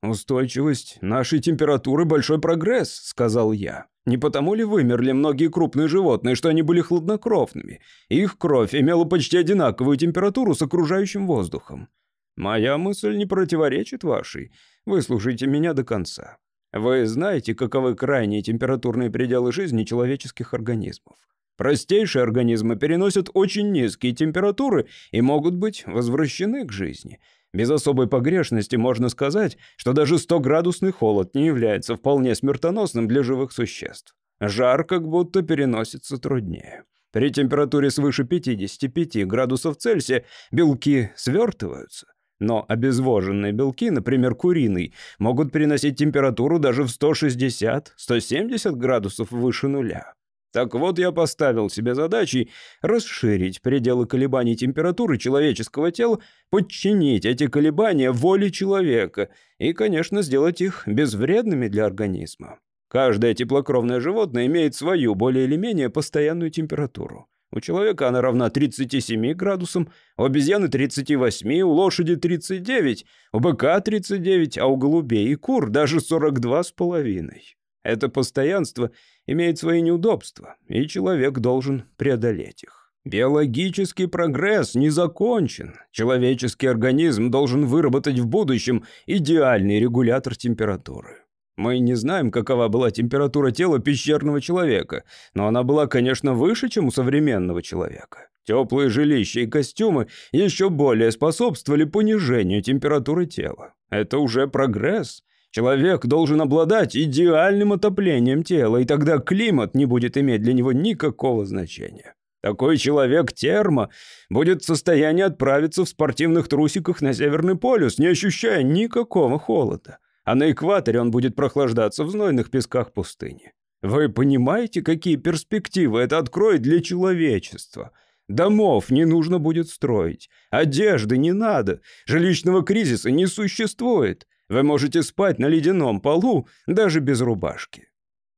«Устойчивость нашей температуры – большой прогресс», – сказал я. Не потому ли вымерли многие крупные животные, что они были хладнокровными? Их кровь имела почти одинаковую температуру с окружающим воздухом. Моя мысль не противоречит вашей. Выслушайте меня до конца. Вы знаете, каковы крайние температурные пределы жизни человеческих организмов. Простейшие организмы переносят очень низкие температуры и могут быть возвращены к жизни – без особой погрешности можно сказать, что даже 100-градусный холод не является вполне смертоносным для живых существ. Жар как будто переносится труднее. При температуре свыше 55 градусов Цельсия белки свертываются. Но обезвоженные белки, например, куриный, могут переносить температуру даже в 160-170 градусов выше нуля. Так вот, я поставил себе задачей расширить пределы колебаний температуры человеческого тела, подчинить эти колебания воле человека и, конечно, сделать их безвредными для организма. Каждое теплокровное животное имеет свою более или менее постоянную температуру. У человека она равна 37 градусам, у обезьяны 38, у лошади 39, у быка 39, а у голубей и кур даже 42 с половиной. Это постоянство имеет свои неудобства, и человек должен преодолеть их. Биологический прогресс не закончен. Человеческий организм должен выработать в будущем идеальный регулятор температуры. Мы не знаем, какова была температура тела пещерного человека, но она была, конечно, выше, чем у современного человека. Теплые жилища и костюмы еще более способствовали понижению температуры тела. Это уже прогресс. Человек должен обладать идеальным отоплением тела, и тогда климат не будет иметь для него никакого значения. Такой человек термо будет в состоянии отправиться в спортивных трусиках на Северный полюс, не ощущая никакого холода. А на экваторе он будет прохлаждаться в знойных песках пустыни. Вы понимаете, какие перспективы это откроет для человечества? Домов не нужно будет строить, одежды не надо, жилищного кризиса не существует. Вы можете спать на ледяном полу даже без рубашки.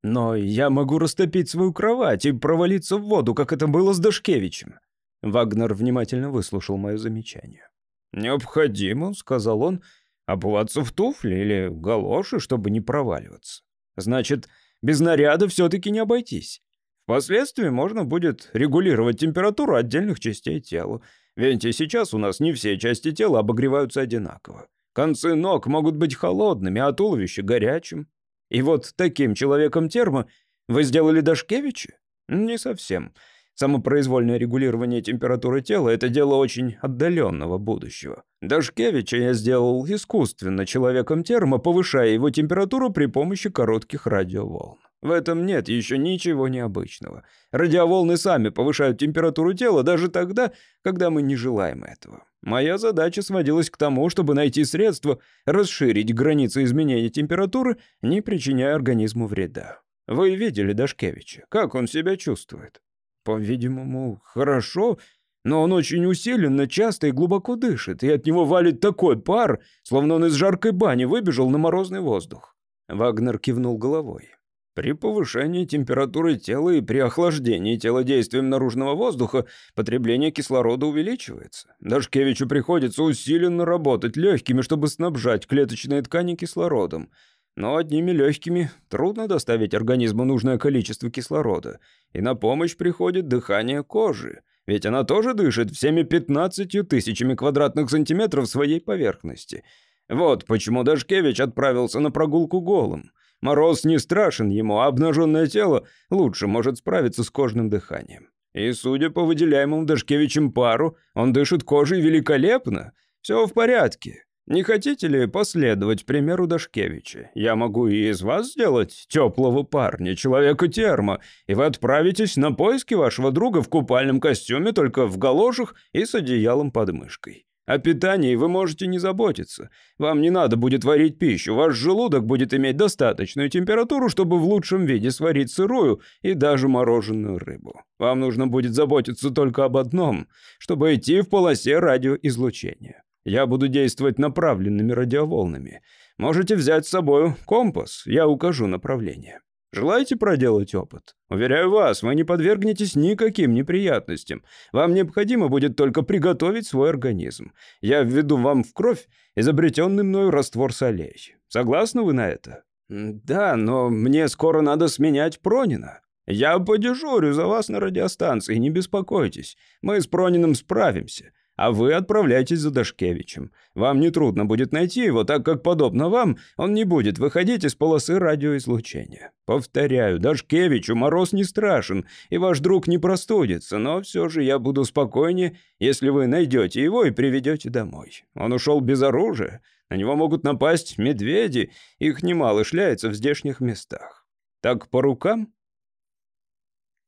Но я могу растопить свою кровать и провалиться в воду, как это было с Дашкевичем. Вагнер внимательно выслушал мое замечание. «Необходимо», — сказал он, — «обуваться в туфли или галоши, чтобы не проваливаться. Значит, без наряда все-таки не обойтись. Впоследствии можно будет регулировать температуру отдельных частей тела. Ведь и сейчас у нас не все части тела обогреваются одинаково. Концы ног могут быть холодными, а туловище горячим. И вот таким человеком термо вы сделали Дашкевича? Не совсем. Самопроизвольное регулирование температуры тела – это дело очень отдаленного будущего. Дашкевича я сделал искусственно человеком термо, повышая его температуру при помощи коротких радиоволн. В этом нет еще ничего необычного. Радиоволны сами повышают температуру тела даже тогда, когда мы не желаем этого. Моя задача сводилась к тому, чтобы найти средства расширить границы изменения температуры, не причиняя организму вреда. Вы видели Дашкевича? Как он себя чувствует? По-видимому, хорошо, но он очень усиленно, часто и глубоко дышит, и от него валит такой пар, словно он из жаркой бани выбежал на морозный воздух. Вагнер кивнул головой. При повышении температуры тела и при охлаждении тела действием наружного воздуха потребление кислорода увеличивается. Дашкевичу приходится усиленно работать легкими, чтобы снабжать клеточные ткани кислородом. Но одними легкими трудно доставить организму нужное количество кислорода, и на помощь приходит дыхание кожи, ведь она тоже дышит всеми 15 тысячами квадратных сантиметров своей поверхности. Вот почему Дашкевич отправился на прогулку голым. Мороз не страшен ему, а обнаженное тело лучше может справиться с кожным дыханием. И, судя по выделяемому Дашкевичем пару, он дышит кожей великолепно. Все в порядке. Не хотите ли последовать примеру Дашкевича? Я могу и из вас сделать теплого парня, человека термо, и вы отправитесь на поиски вашего друга в купальном костюме, только в галошах и с одеялом под мышкой. О питании вы можете не заботиться. Вам не надо будет варить пищу. Ваш желудок будет иметь достаточную температуру, чтобы в лучшем виде сварить сырую и даже мороженую рыбу. Вам нужно будет заботиться только об одном, чтобы идти в полосе радиоизлучения. Я буду действовать направленными радиоволнами. Можете взять с собой компас, я укажу направление. Желаете проделать опыт? Уверяю вас, вы не подвергнетесь никаким неприятностям. Вам необходимо будет только приготовить свой организм. Я введу вам в кровь изобретенный мною раствор солей. Согласны вы на это? Да, но мне скоро надо сменять Пронина. Я подежурю за вас на радиостанции, не беспокойтесь. Мы с Прониным справимся а вы отправляйтесь за Дашкевичем. Вам нетрудно будет найти его, так как, подобно вам, он не будет выходить из полосы радиоизлучения. Повторяю, Дашкевичу мороз не страшен, и ваш друг не простудится, но все же я буду спокойнее, если вы найдете его и приведете домой. Он ушел без оружия, на него могут напасть медведи, их немало шляется в здешних местах. Так по рукам?»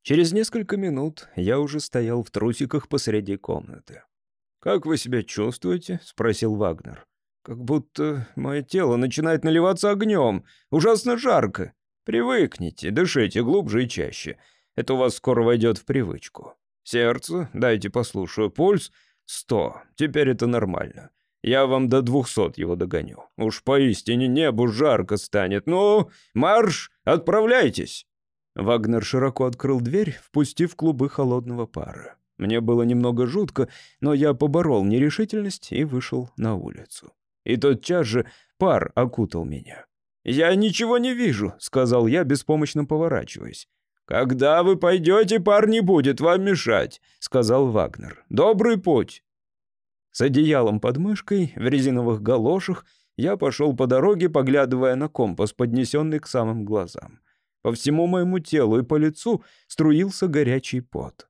Через несколько минут я уже стоял в трусиках посреди комнаты. «Как вы себя чувствуете?» — спросил Вагнер. «Как будто мое тело начинает наливаться огнем. Ужасно жарко. Привыкните, дышите глубже и чаще. Это у вас скоро войдет в привычку. Сердце, дайте послушаю, пульс — сто. Теперь это нормально. Я вам до двухсот его догоню. Уж поистине небу жарко станет. Ну, марш, отправляйтесь!» Вагнер широко открыл дверь, впустив клубы холодного пара. Мне было немного жутко, но я поборол нерешительность и вышел на улицу. И тотчас же пар окутал меня. «Я ничего не вижу», — сказал я, беспомощно поворачиваясь. «Когда вы пойдете, пар не будет вам мешать», — сказал Вагнер. «Добрый путь». С одеялом под мышкой, в резиновых галошах, я пошел по дороге, поглядывая на компас, поднесенный к самым глазам. По всему моему телу и по лицу струился горячий пот.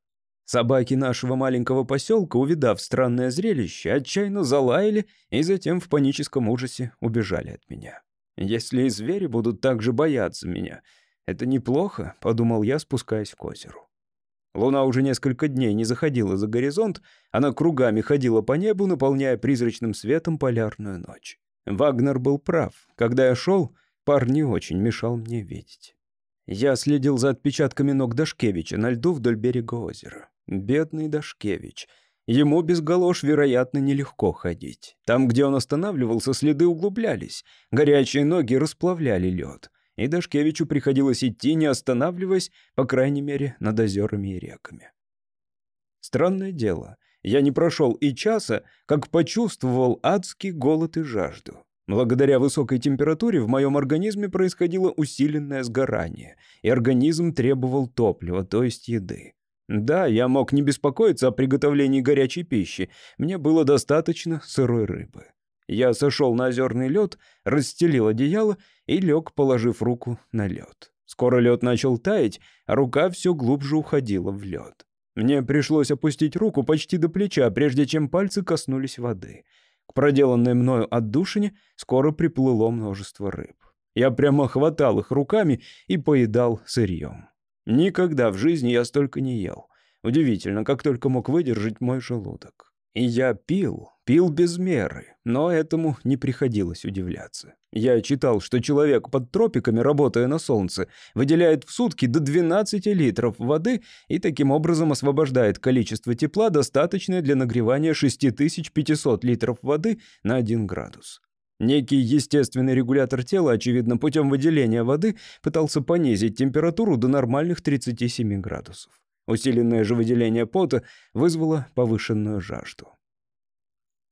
Собаки нашего маленького поселка, увидав странное зрелище, отчаянно залаяли и затем в паническом ужасе убежали от меня. Если и звери будут так же бояться меня, это неплохо, подумал я, спускаясь к озеру. Луна уже несколько дней не заходила за горизонт, она кругами ходила по небу, наполняя призрачным светом полярную ночь. Вагнер был прав. Когда я шел, пар не очень мешал мне видеть. Я следил за отпечатками ног Дашкевича на льду вдоль берега озера. Бедный Дашкевич. Ему без галош, вероятно, нелегко ходить. Там, где он останавливался, следы углублялись. Горячие ноги расплавляли лед и Дашкевичу приходилось идти, не останавливаясь, по крайней мере, над озерами и реками. Странное дело, я не прошел и часа, как почувствовал адский голод и жажду. Благодаря высокой температуре в моем организме происходило усиленное сгорание, и организм требовал топлива, то есть еды. Да, я мог не беспокоиться о приготовлении горячей пищи, мне было достаточно сырой рыбы. Я сошел на озерный лед, расстелил одеяло и лег, положив руку на лед. Скоро лед начал таять, а рука все глубже уходила в лед. Мне пришлось опустить руку почти до плеча, прежде чем пальцы коснулись воды. К проделанной мною отдушине скоро приплыло множество рыб. Я прямо хватал их руками и поедал сырьем. Никогда в жизни я столько не ел. Удивительно, как только мог выдержать мой желудок. И я пил, пил без меры, но этому не приходилось удивляться. Я читал, что человек под тропиками, работая на солнце, выделяет в сутки до 12 литров воды и таким образом освобождает количество тепла, достаточное для нагревания 6500 литров воды на 1 градус. Некий естественный регулятор тела, очевидно, путем выделения воды пытался понизить температуру до нормальных 37 градусов. Усиленное же выделение пота вызвало повышенную жажду.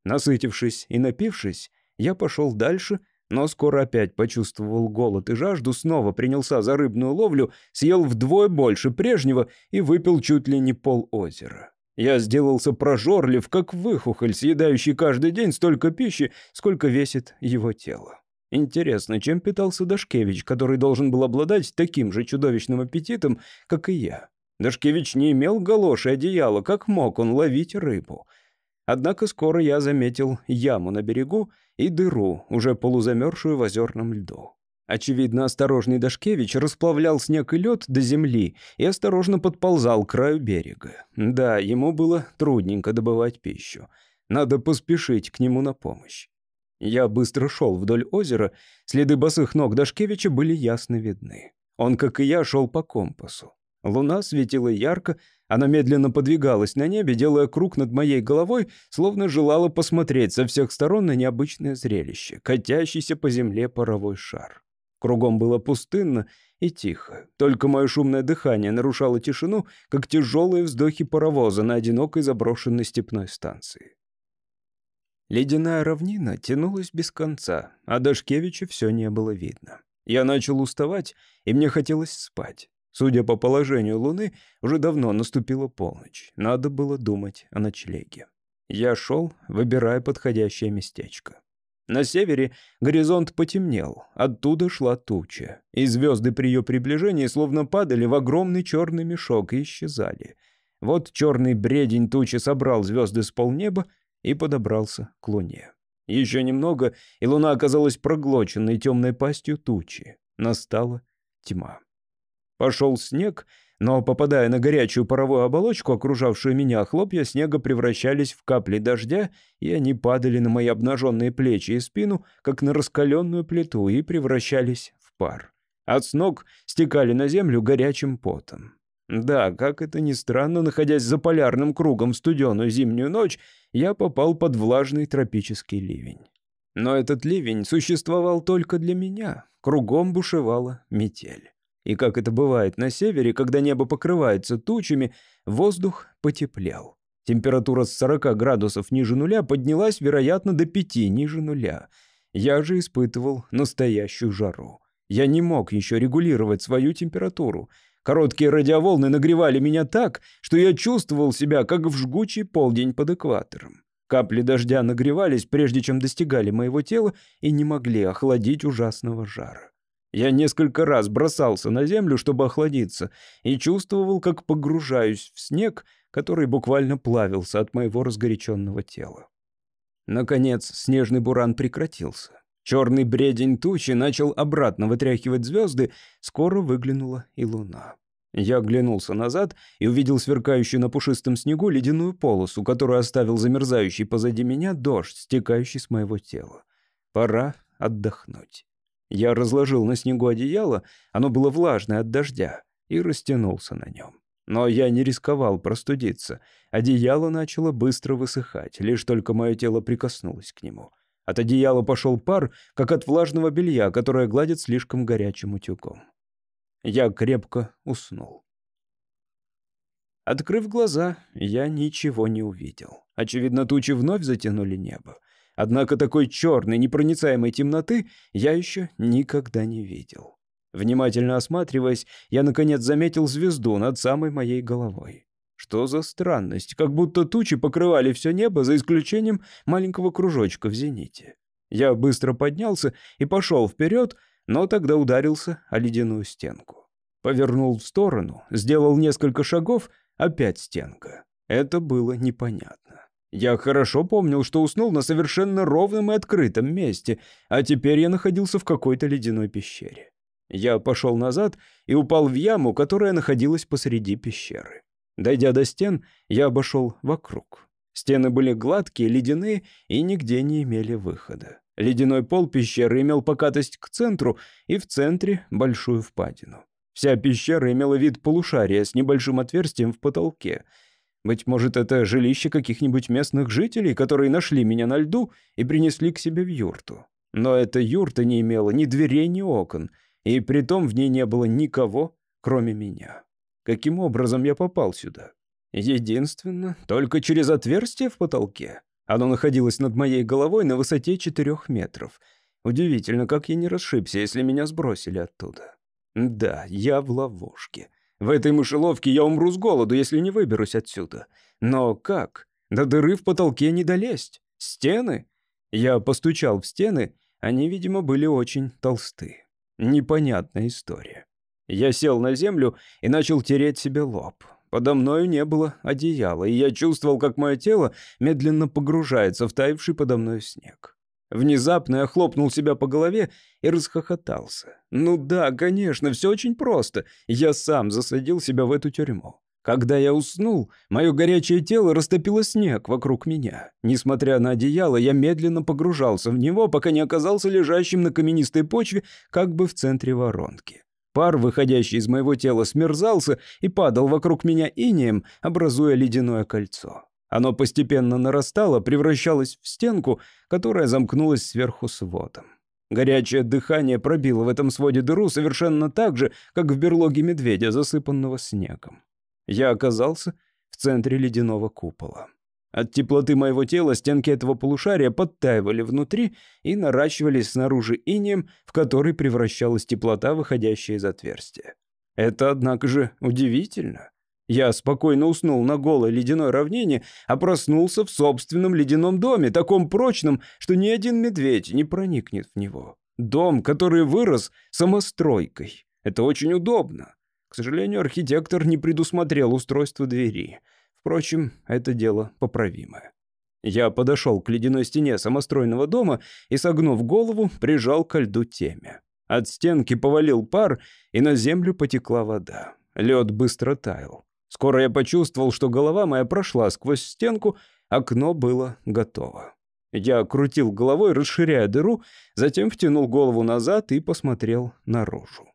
Насытившись и напившись, я пошел дальше, но скоро опять почувствовал голод и жажду, снова принялся за рыбную ловлю, съел вдвое больше прежнего и выпил чуть ли не пол озера. Я сделался прожорлив, как выхухоль, съедающий каждый день столько пищи, сколько весит его тело. Интересно, чем питался Дашкевич, который должен был обладать таким же чудовищным аппетитом, как и я? Дашкевич не имел галоши одеяла, как мог он ловить рыбу. Однако скоро я заметил яму на берегу и дыру, уже полузамерзшую в озерном льду. Очевидно, осторожный Дашкевич расплавлял снег и лед до земли и осторожно подползал к краю берега. Да, ему было трудненько добывать пищу. Надо поспешить к нему на помощь. Я быстро шел вдоль озера, следы босых ног Дашкевича были ясно видны. Он, как и я, шел по компасу. Луна светила ярко, она медленно подвигалась на небе, делая круг над моей головой, словно желала посмотреть со всех сторон на необычное зрелище, катящийся по земле паровой шар. Кругом было пустынно и тихо. Только мое шумное дыхание нарушало тишину, как тяжелые вздохи паровоза на одинокой заброшенной степной станции. Ледяная равнина тянулась без конца, а Дашкевича все не было видно. Я начал уставать, и мне хотелось спать. Судя по положению Луны, уже давно наступила полночь. Надо было думать о ночлеге. Я шел, выбирая подходящее местечко. На севере горизонт потемнел, оттуда шла туча, и звезды при ее приближении словно падали в огромный черный мешок и исчезали. Вот черный бредень тучи собрал звезды с полнеба и подобрался к луне. Еще немного, и луна оказалась проглоченной темной пастью тучи. Настала тьма. Пошел снег, но, попадая на горячую паровую оболочку, окружавшую меня, хлопья снега превращались в капли дождя, и они падали на мои обнаженные плечи и спину, как на раскаленную плиту, и превращались в пар. От с ног стекали на землю горячим потом. Да, как это ни странно, находясь за полярным кругом в студеную зимнюю ночь, я попал под влажный тропический ливень. Но этот ливень существовал только для меня. Кругом бушевала метель. И как это бывает на севере, когда небо покрывается тучами, воздух потеплел. Температура с 40 градусов ниже нуля поднялась, вероятно, до 5 ниже нуля. Я же испытывал настоящую жару. Я не мог еще регулировать свою температуру. Короткие радиоволны нагревали меня так, что я чувствовал себя, как в жгучий полдень под экватором. Капли дождя нагревались, прежде чем достигали моего тела, и не могли охладить ужасного жара. Я несколько раз бросался на землю, чтобы охладиться, и чувствовал, как погружаюсь в снег, который буквально плавился от моего разгоряченного тела. Наконец, снежный буран прекратился. Черный бредень тучи начал обратно вытряхивать звезды, скоро выглянула и луна. Я оглянулся назад и увидел сверкающую на пушистом снегу ледяную полосу, которую оставил замерзающий позади меня дождь, стекающий с моего тела. Пора отдохнуть. Я разложил на снегу одеяло, оно было влажное от дождя, и растянулся на нем. Но я не рисковал простудиться. Одеяло начало быстро высыхать, лишь только мое тело прикоснулось к нему. От одеяла пошел пар, как от влажного белья, которое гладит слишком горячим утюгом. Я крепко уснул. Открыв глаза, я ничего не увидел. Очевидно, тучи вновь затянули небо. Однако такой черной, непроницаемой темноты я еще никогда не видел. Внимательно осматриваясь, я, наконец, заметил звезду над самой моей головой. Что за странность, как будто тучи покрывали все небо, за исключением маленького кружочка в зените. Я быстро поднялся и пошел вперед, но тогда ударился о ледяную стенку. Повернул в сторону, сделал несколько шагов, опять стенка. Это было непонятно. Я хорошо помнил, что уснул на совершенно ровном и открытом месте, а теперь я находился в какой-то ледяной пещере. Я пошел назад и упал в яму, которая находилась посреди пещеры. Дойдя до стен, я обошел вокруг. Стены были гладкие, ледяные и нигде не имели выхода. Ледяной пол пещеры имел покатость к центру и в центре большую впадину. Вся пещера имела вид полушария с небольшим отверстием в потолке. Быть может, это жилище каких-нибудь местных жителей, которые нашли меня на льду и принесли к себе в юрту. Но эта юрта не имела ни дверей, ни окон — и притом в ней не было никого, кроме меня. Каким образом я попал сюда? Единственно, только через отверстие в потолке. Оно находилось над моей головой на высоте четырех метров. Удивительно, как я не расшибся, если меня сбросили оттуда. Да, я в ловушке. В этой мышеловке я умру с голоду, если не выберусь отсюда. Но как? До дыры в потолке не долезть. Стены? Я постучал в стены, они, видимо, были очень толстые. Непонятная история. Я сел на землю и начал тереть себе лоб. Подо мною не было одеяла, и я чувствовал, как мое тело медленно погружается в таявший подо мной снег. Внезапно я хлопнул себя по голове и расхохотался. Ну да, конечно, все очень просто. Я сам засадил себя в эту тюрьму. Когда я уснул, мое горячее тело растопило снег вокруг меня. Несмотря на одеяло, я медленно погружался в него, пока не оказался лежащим на каменистой почве, как бы в центре воронки. Пар, выходящий из моего тела, смерзался и падал вокруг меня инеем, образуя ледяное кольцо. Оно постепенно нарастало, превращалось в стенку, которая замкнулась сверху сводом. Горячее дыхание пробило в этом своде дыру совершенно так же, как в берлоге медведя, засыпанного снегом я оказался в центре ледяного купола. От теплоты моего тела стенки этого полушария подтаивали внутри и наращивались снаружи инеем, в который превращалась теплота, выходящая из отверстия. Это, однако же, удивительно. Я спокойно уснул на голой ледяной равнине, а проснулся в собственном ледяном доме, таком прочном, что ни один медведь не проникнет в него. Дом, который вырос самостройкой. Это очень удобно. К сожалению, архитектор не предусмотрел устройство двери. Впрочем, это дело поправимое. Я подошел к ледяной стене самостройного дома и, согнув голову, прижал ко льду темя. От стенки повалил пар, и на землю потекла вода. Лед быстро таял. Скоро я почувствовал, что голова моя прошла сквозь стенку, окно было готово. Я крутил головой, расширяя дыру, затем втянул голову назад и посмотрел наружу.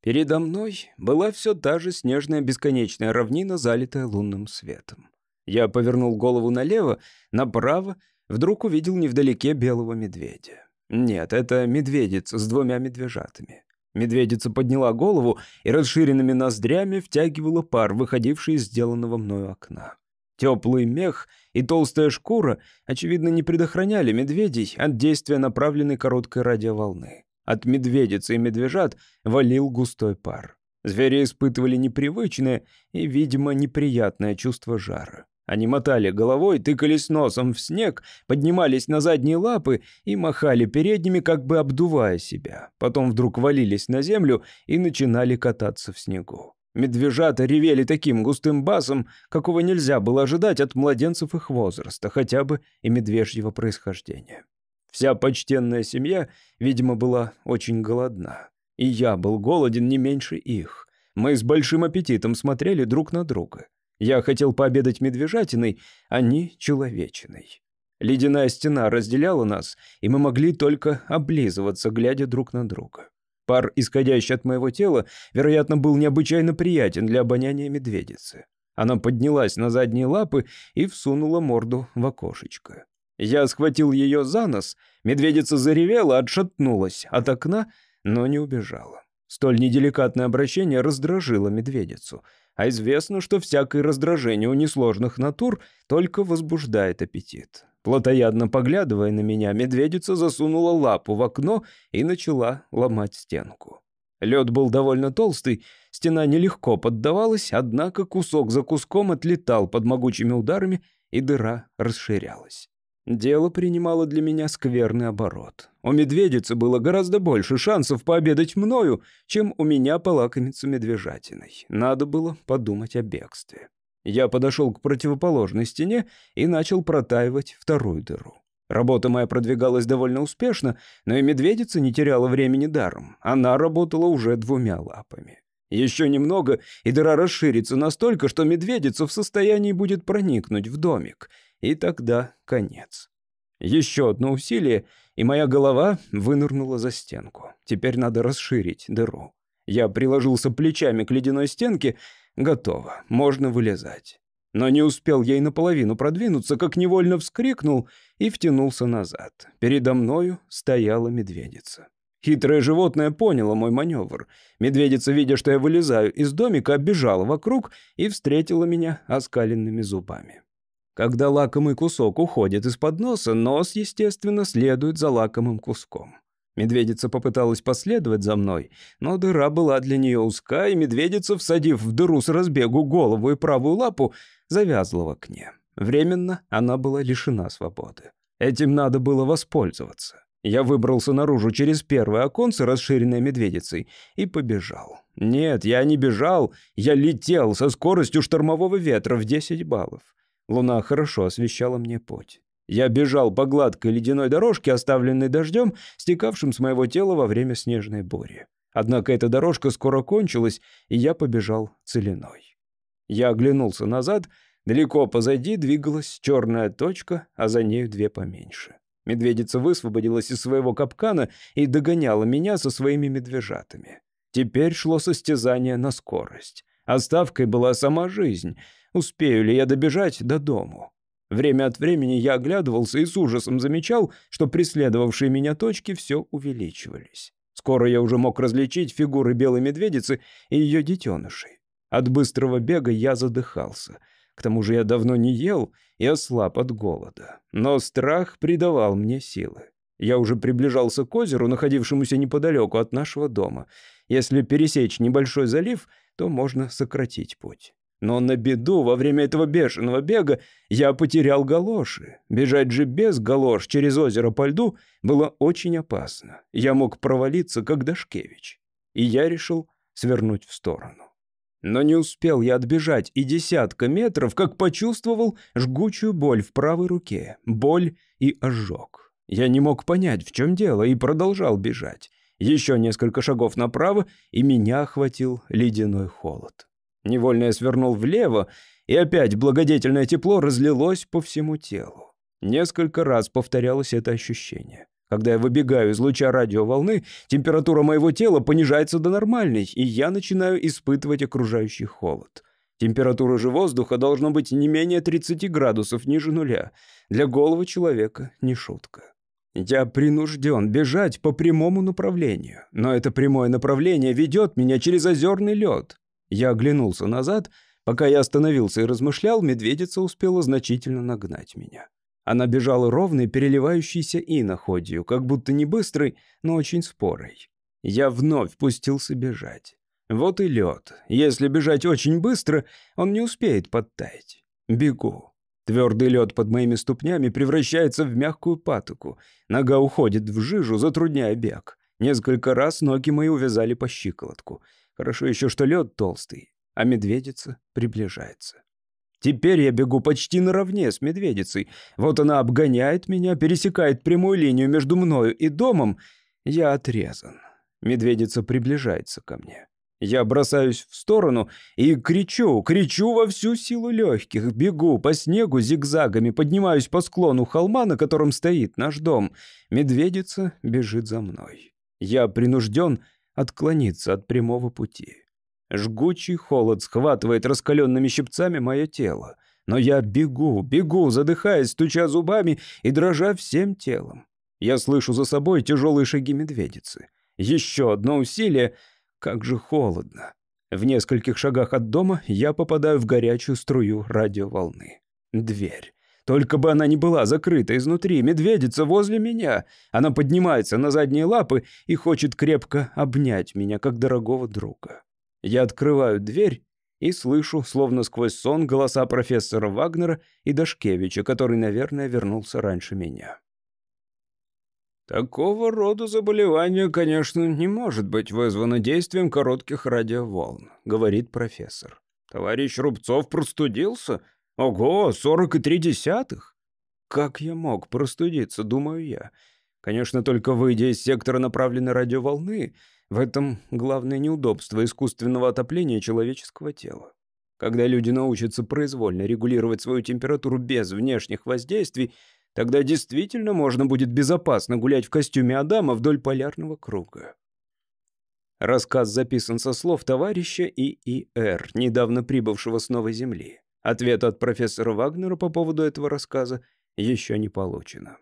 Передо мной была все та же снежная бесконечная равнина, залитая лунным светом. Я повернул голову налево, направо, вдруг увидел невдалеке белого медведя. Нет, это медведица с двумя медвежатами. Медведица подняла голову и расширенными ноздрями втягивала пар, выходивший из сделанного мною окна. Теплый мех и толстая шкура, очевидно, не предохраняли медведей от действия направленной короткой радиоволны. От медведицы и медвежат валил густой пар. Звери испытывали непривычное и, видимо, неприятное чувство жара. Они мотали головой, тыкались носом в снег, поднимались на задние лапы и махали передними, как бы обдувая себя. Потом вдруг валились на землю и начинали кататься в снегу. Медвежата ревели таким густым басом, какого нельзя было ожидать от младенцев их возраста, хотя бы и медвежьего происхождения. Вся почтенная семья, видимо, была очень голодна. И я был голоден не меньше их. Мы с большим аппетитом смотрели друг на друга. Я хотел пообедать медвежатиной, они — человечиной. Ледяная стена разделяла нас, и мы могли только облизываться, глядя друг на друга. Пар, исходящий от моего тела, вероятно, был необычайно приятен для обоняния медведицы. Она поднялась на задние лапы и всунула морду в окошечко. Я схватил ее за нос, медведица заревела, отшатнулась от окна, но не убежала. Столь неделикатное обращение раздражило медведицу, а известно, что всякое раздражение у несложных натур только возбуждает аппетит. Плотоядно поглядывая на меня, медведица засунула лапу в окно и начала ломать стенку. Лед был довольно толстый, стена нелегко поддавалась, однако кусок за куском отлетал под могучими ударами, и дыра расширялась. Дело принимало для меня скверный оборот. У медведицы было гораздо больше шансов пообедать мною, чем у меня полакомиться медвежатиной. Надо было подумать о бегстве. Я подошел к противоположной стене и начал протаивать вторую дыру. Работа моя продвигалась довольно успешно, но и медведица не теряла времени даром. Она работала уже двумя лапами. Еще немного, и дыра расширится настолько, что медведица в состоянии будет проникнуть в домик. И тогда конец. Еще одно усилие, и моя голова вынырнула за стенку. Теперь надо расширить дыру. Я приложился плечами к ледяной стенке Готово, можно вылезать. Но не успел я и наполовину продвинуться, как невольно вскрикнул и втянулся назад. Передо мною стояла медведица. Хитрое животное поняло мой маневр. Медведица, видя, что я вылезаю из домика, оббежала вокруг и встретила меня оскаленными зубами. Когда лакомый кусок уходит из-под носа, нос, естественно, следует за лакомым куском. Медведица попыталась последовать за мной, но дыра была для нее узка, и медведица, всадив в дыру с разбегу голову и правую лапу, завязла в окне. Временно она была лишена свободы. Этим надо было воспользоваться. Я выбрался наружу через первое оконце, расширенное медведицей, и побежал. Нет, я не бежал, я летел со скоростью штормового ветра в 10 баллов. Луна хорошо освещала мне путь. Я бежал по гладкой ледяной дорожке, оставленной дождем, стекавшим с моего тела во время снежной бури. Однако эта дорожка скоро кончилась, и я побежал целиной. Я оглянулся назад, далеко позади двигалась черная точка, а за нею две поменьше. Медведица высвободилась из своего капкана и догоняла меня со своими медвежатами. Теперь шло состязание на скорость. Оставкой была сама жизнь. Успею ли я добежать до дому? Время от времени я оглядывался и с ужасом замечал, что преследовавшие меня точки все увеличивались. Скоро я уже мог различить фигуры белой медведицы и ее детенышей. От быстрого бега я задыхался. К тому же я давно не ел и ослаб от голода. Но страх придавал мне силы. Я уже приближался к озеру, находившемуся неподалеку от нашего дома. Если пересечь небольшой залив, то можно сократить путь. Но на беду во время этого бешеного бега я потерял галоши. Бежать же без галош через озеро по льду было очень опасно. Я мог провалиться, как Дашкевич. И я решил свернуть в сторону. Но не успел я отбежать и десятка метров, как почувствовал жгучую боль в правой руке. Боль и ожог. Я не мог понять, в чем дело, и продолжал бежать. Еще несколько шагов направо, и меня охватил ледяной холод. Невольно я свернул влево, и опять благодетельное тепло разлилось по всему телу. Несколько раз повторялось это ощущение. Когда я выбегаю из луча радиоволны, температура моего тела понижается до нормальной, и я начинаю испытывать окружающий холод. Температура же воздуха должна быть не менее 30 градусов ниже нуля. Для голого человека не шутка. Я принужден бежать по прямому направлению, но это прямое направление ведет меня через озерный лед. Я оглянулся назад. Пока я остановился и размышлял, медведица успела значительно нагнать меня. Она бежала ровной, переливающейся иноходью, как будто не быстрой, но очень спорой. Я вновь пустился бежать. Вот и лед. Если бежать очень быстро, он не успеет подтаять. Бегу. Твердый лед под моими ступнями превращается в мягкую патоку. Нога уходит в жижу, затрудняя бег. Несколько раз ноги мои увязали по щиколотку. Хорошо еще, что лед толстый, а медведица приближается. Теперь я бегу почти наравне с медведицей. Вот она обгоняет меня, пересекает прямую линию между мною и домом. Я отрезан. Медведица приближается ко мне. Я бросаюсь в сторону и кричу, кричу во всю силу легких, бегу по снегу зигзагами, поднимаюсь по склону холма, на котором стоит наш дом. Медведица бежит за мной. Я принужден отклониться от прямого пути. Жгучий холод схватывает раскаленными щипцами мое тело. Но я бегу, бегу, задыхаясь, стуча зубами и дрожа всем телом. Я слышу за собой тяжелые шаги медведицы. Еще одно усилие — как же холодно. В нескольких шагах от дома я попадаю в горячую струю радиоволны. Дверь. Только бы она не была закрыта изнутри. Медведица возле меня. Она поднимается на задние лапы и хочет крепко обнять меня, как дорогого друга. Я открываю дверь и слышу, словно сквозь сон, голоса профессора Вагнера и Дашкевича, который, наверное, вернулся раньше меня. Такого рода заболевание, конечно, не может быть вызвано действием коротких радиоволн, говорит профессор. Товарищ Рубцов простудился? Ого, сорок и три десятых! Как я мог простудиться, думаю я. Конечно, только выйдя из сектора направленной радиоволны, в этом главное неудобство искусственного отопления человеческого тела. Когда люди научатся произвольно регулировать свою температуру без внешних воздействий, Тогда действительно можно будет безопасно гулять в костюме Адама вдоль полярного круга. Рассказ записан со слов товарища ИИР, недавно прибывшего с Новой Земли. Ответ от профессора Вагнера по поводу этого рассказа еще не получено.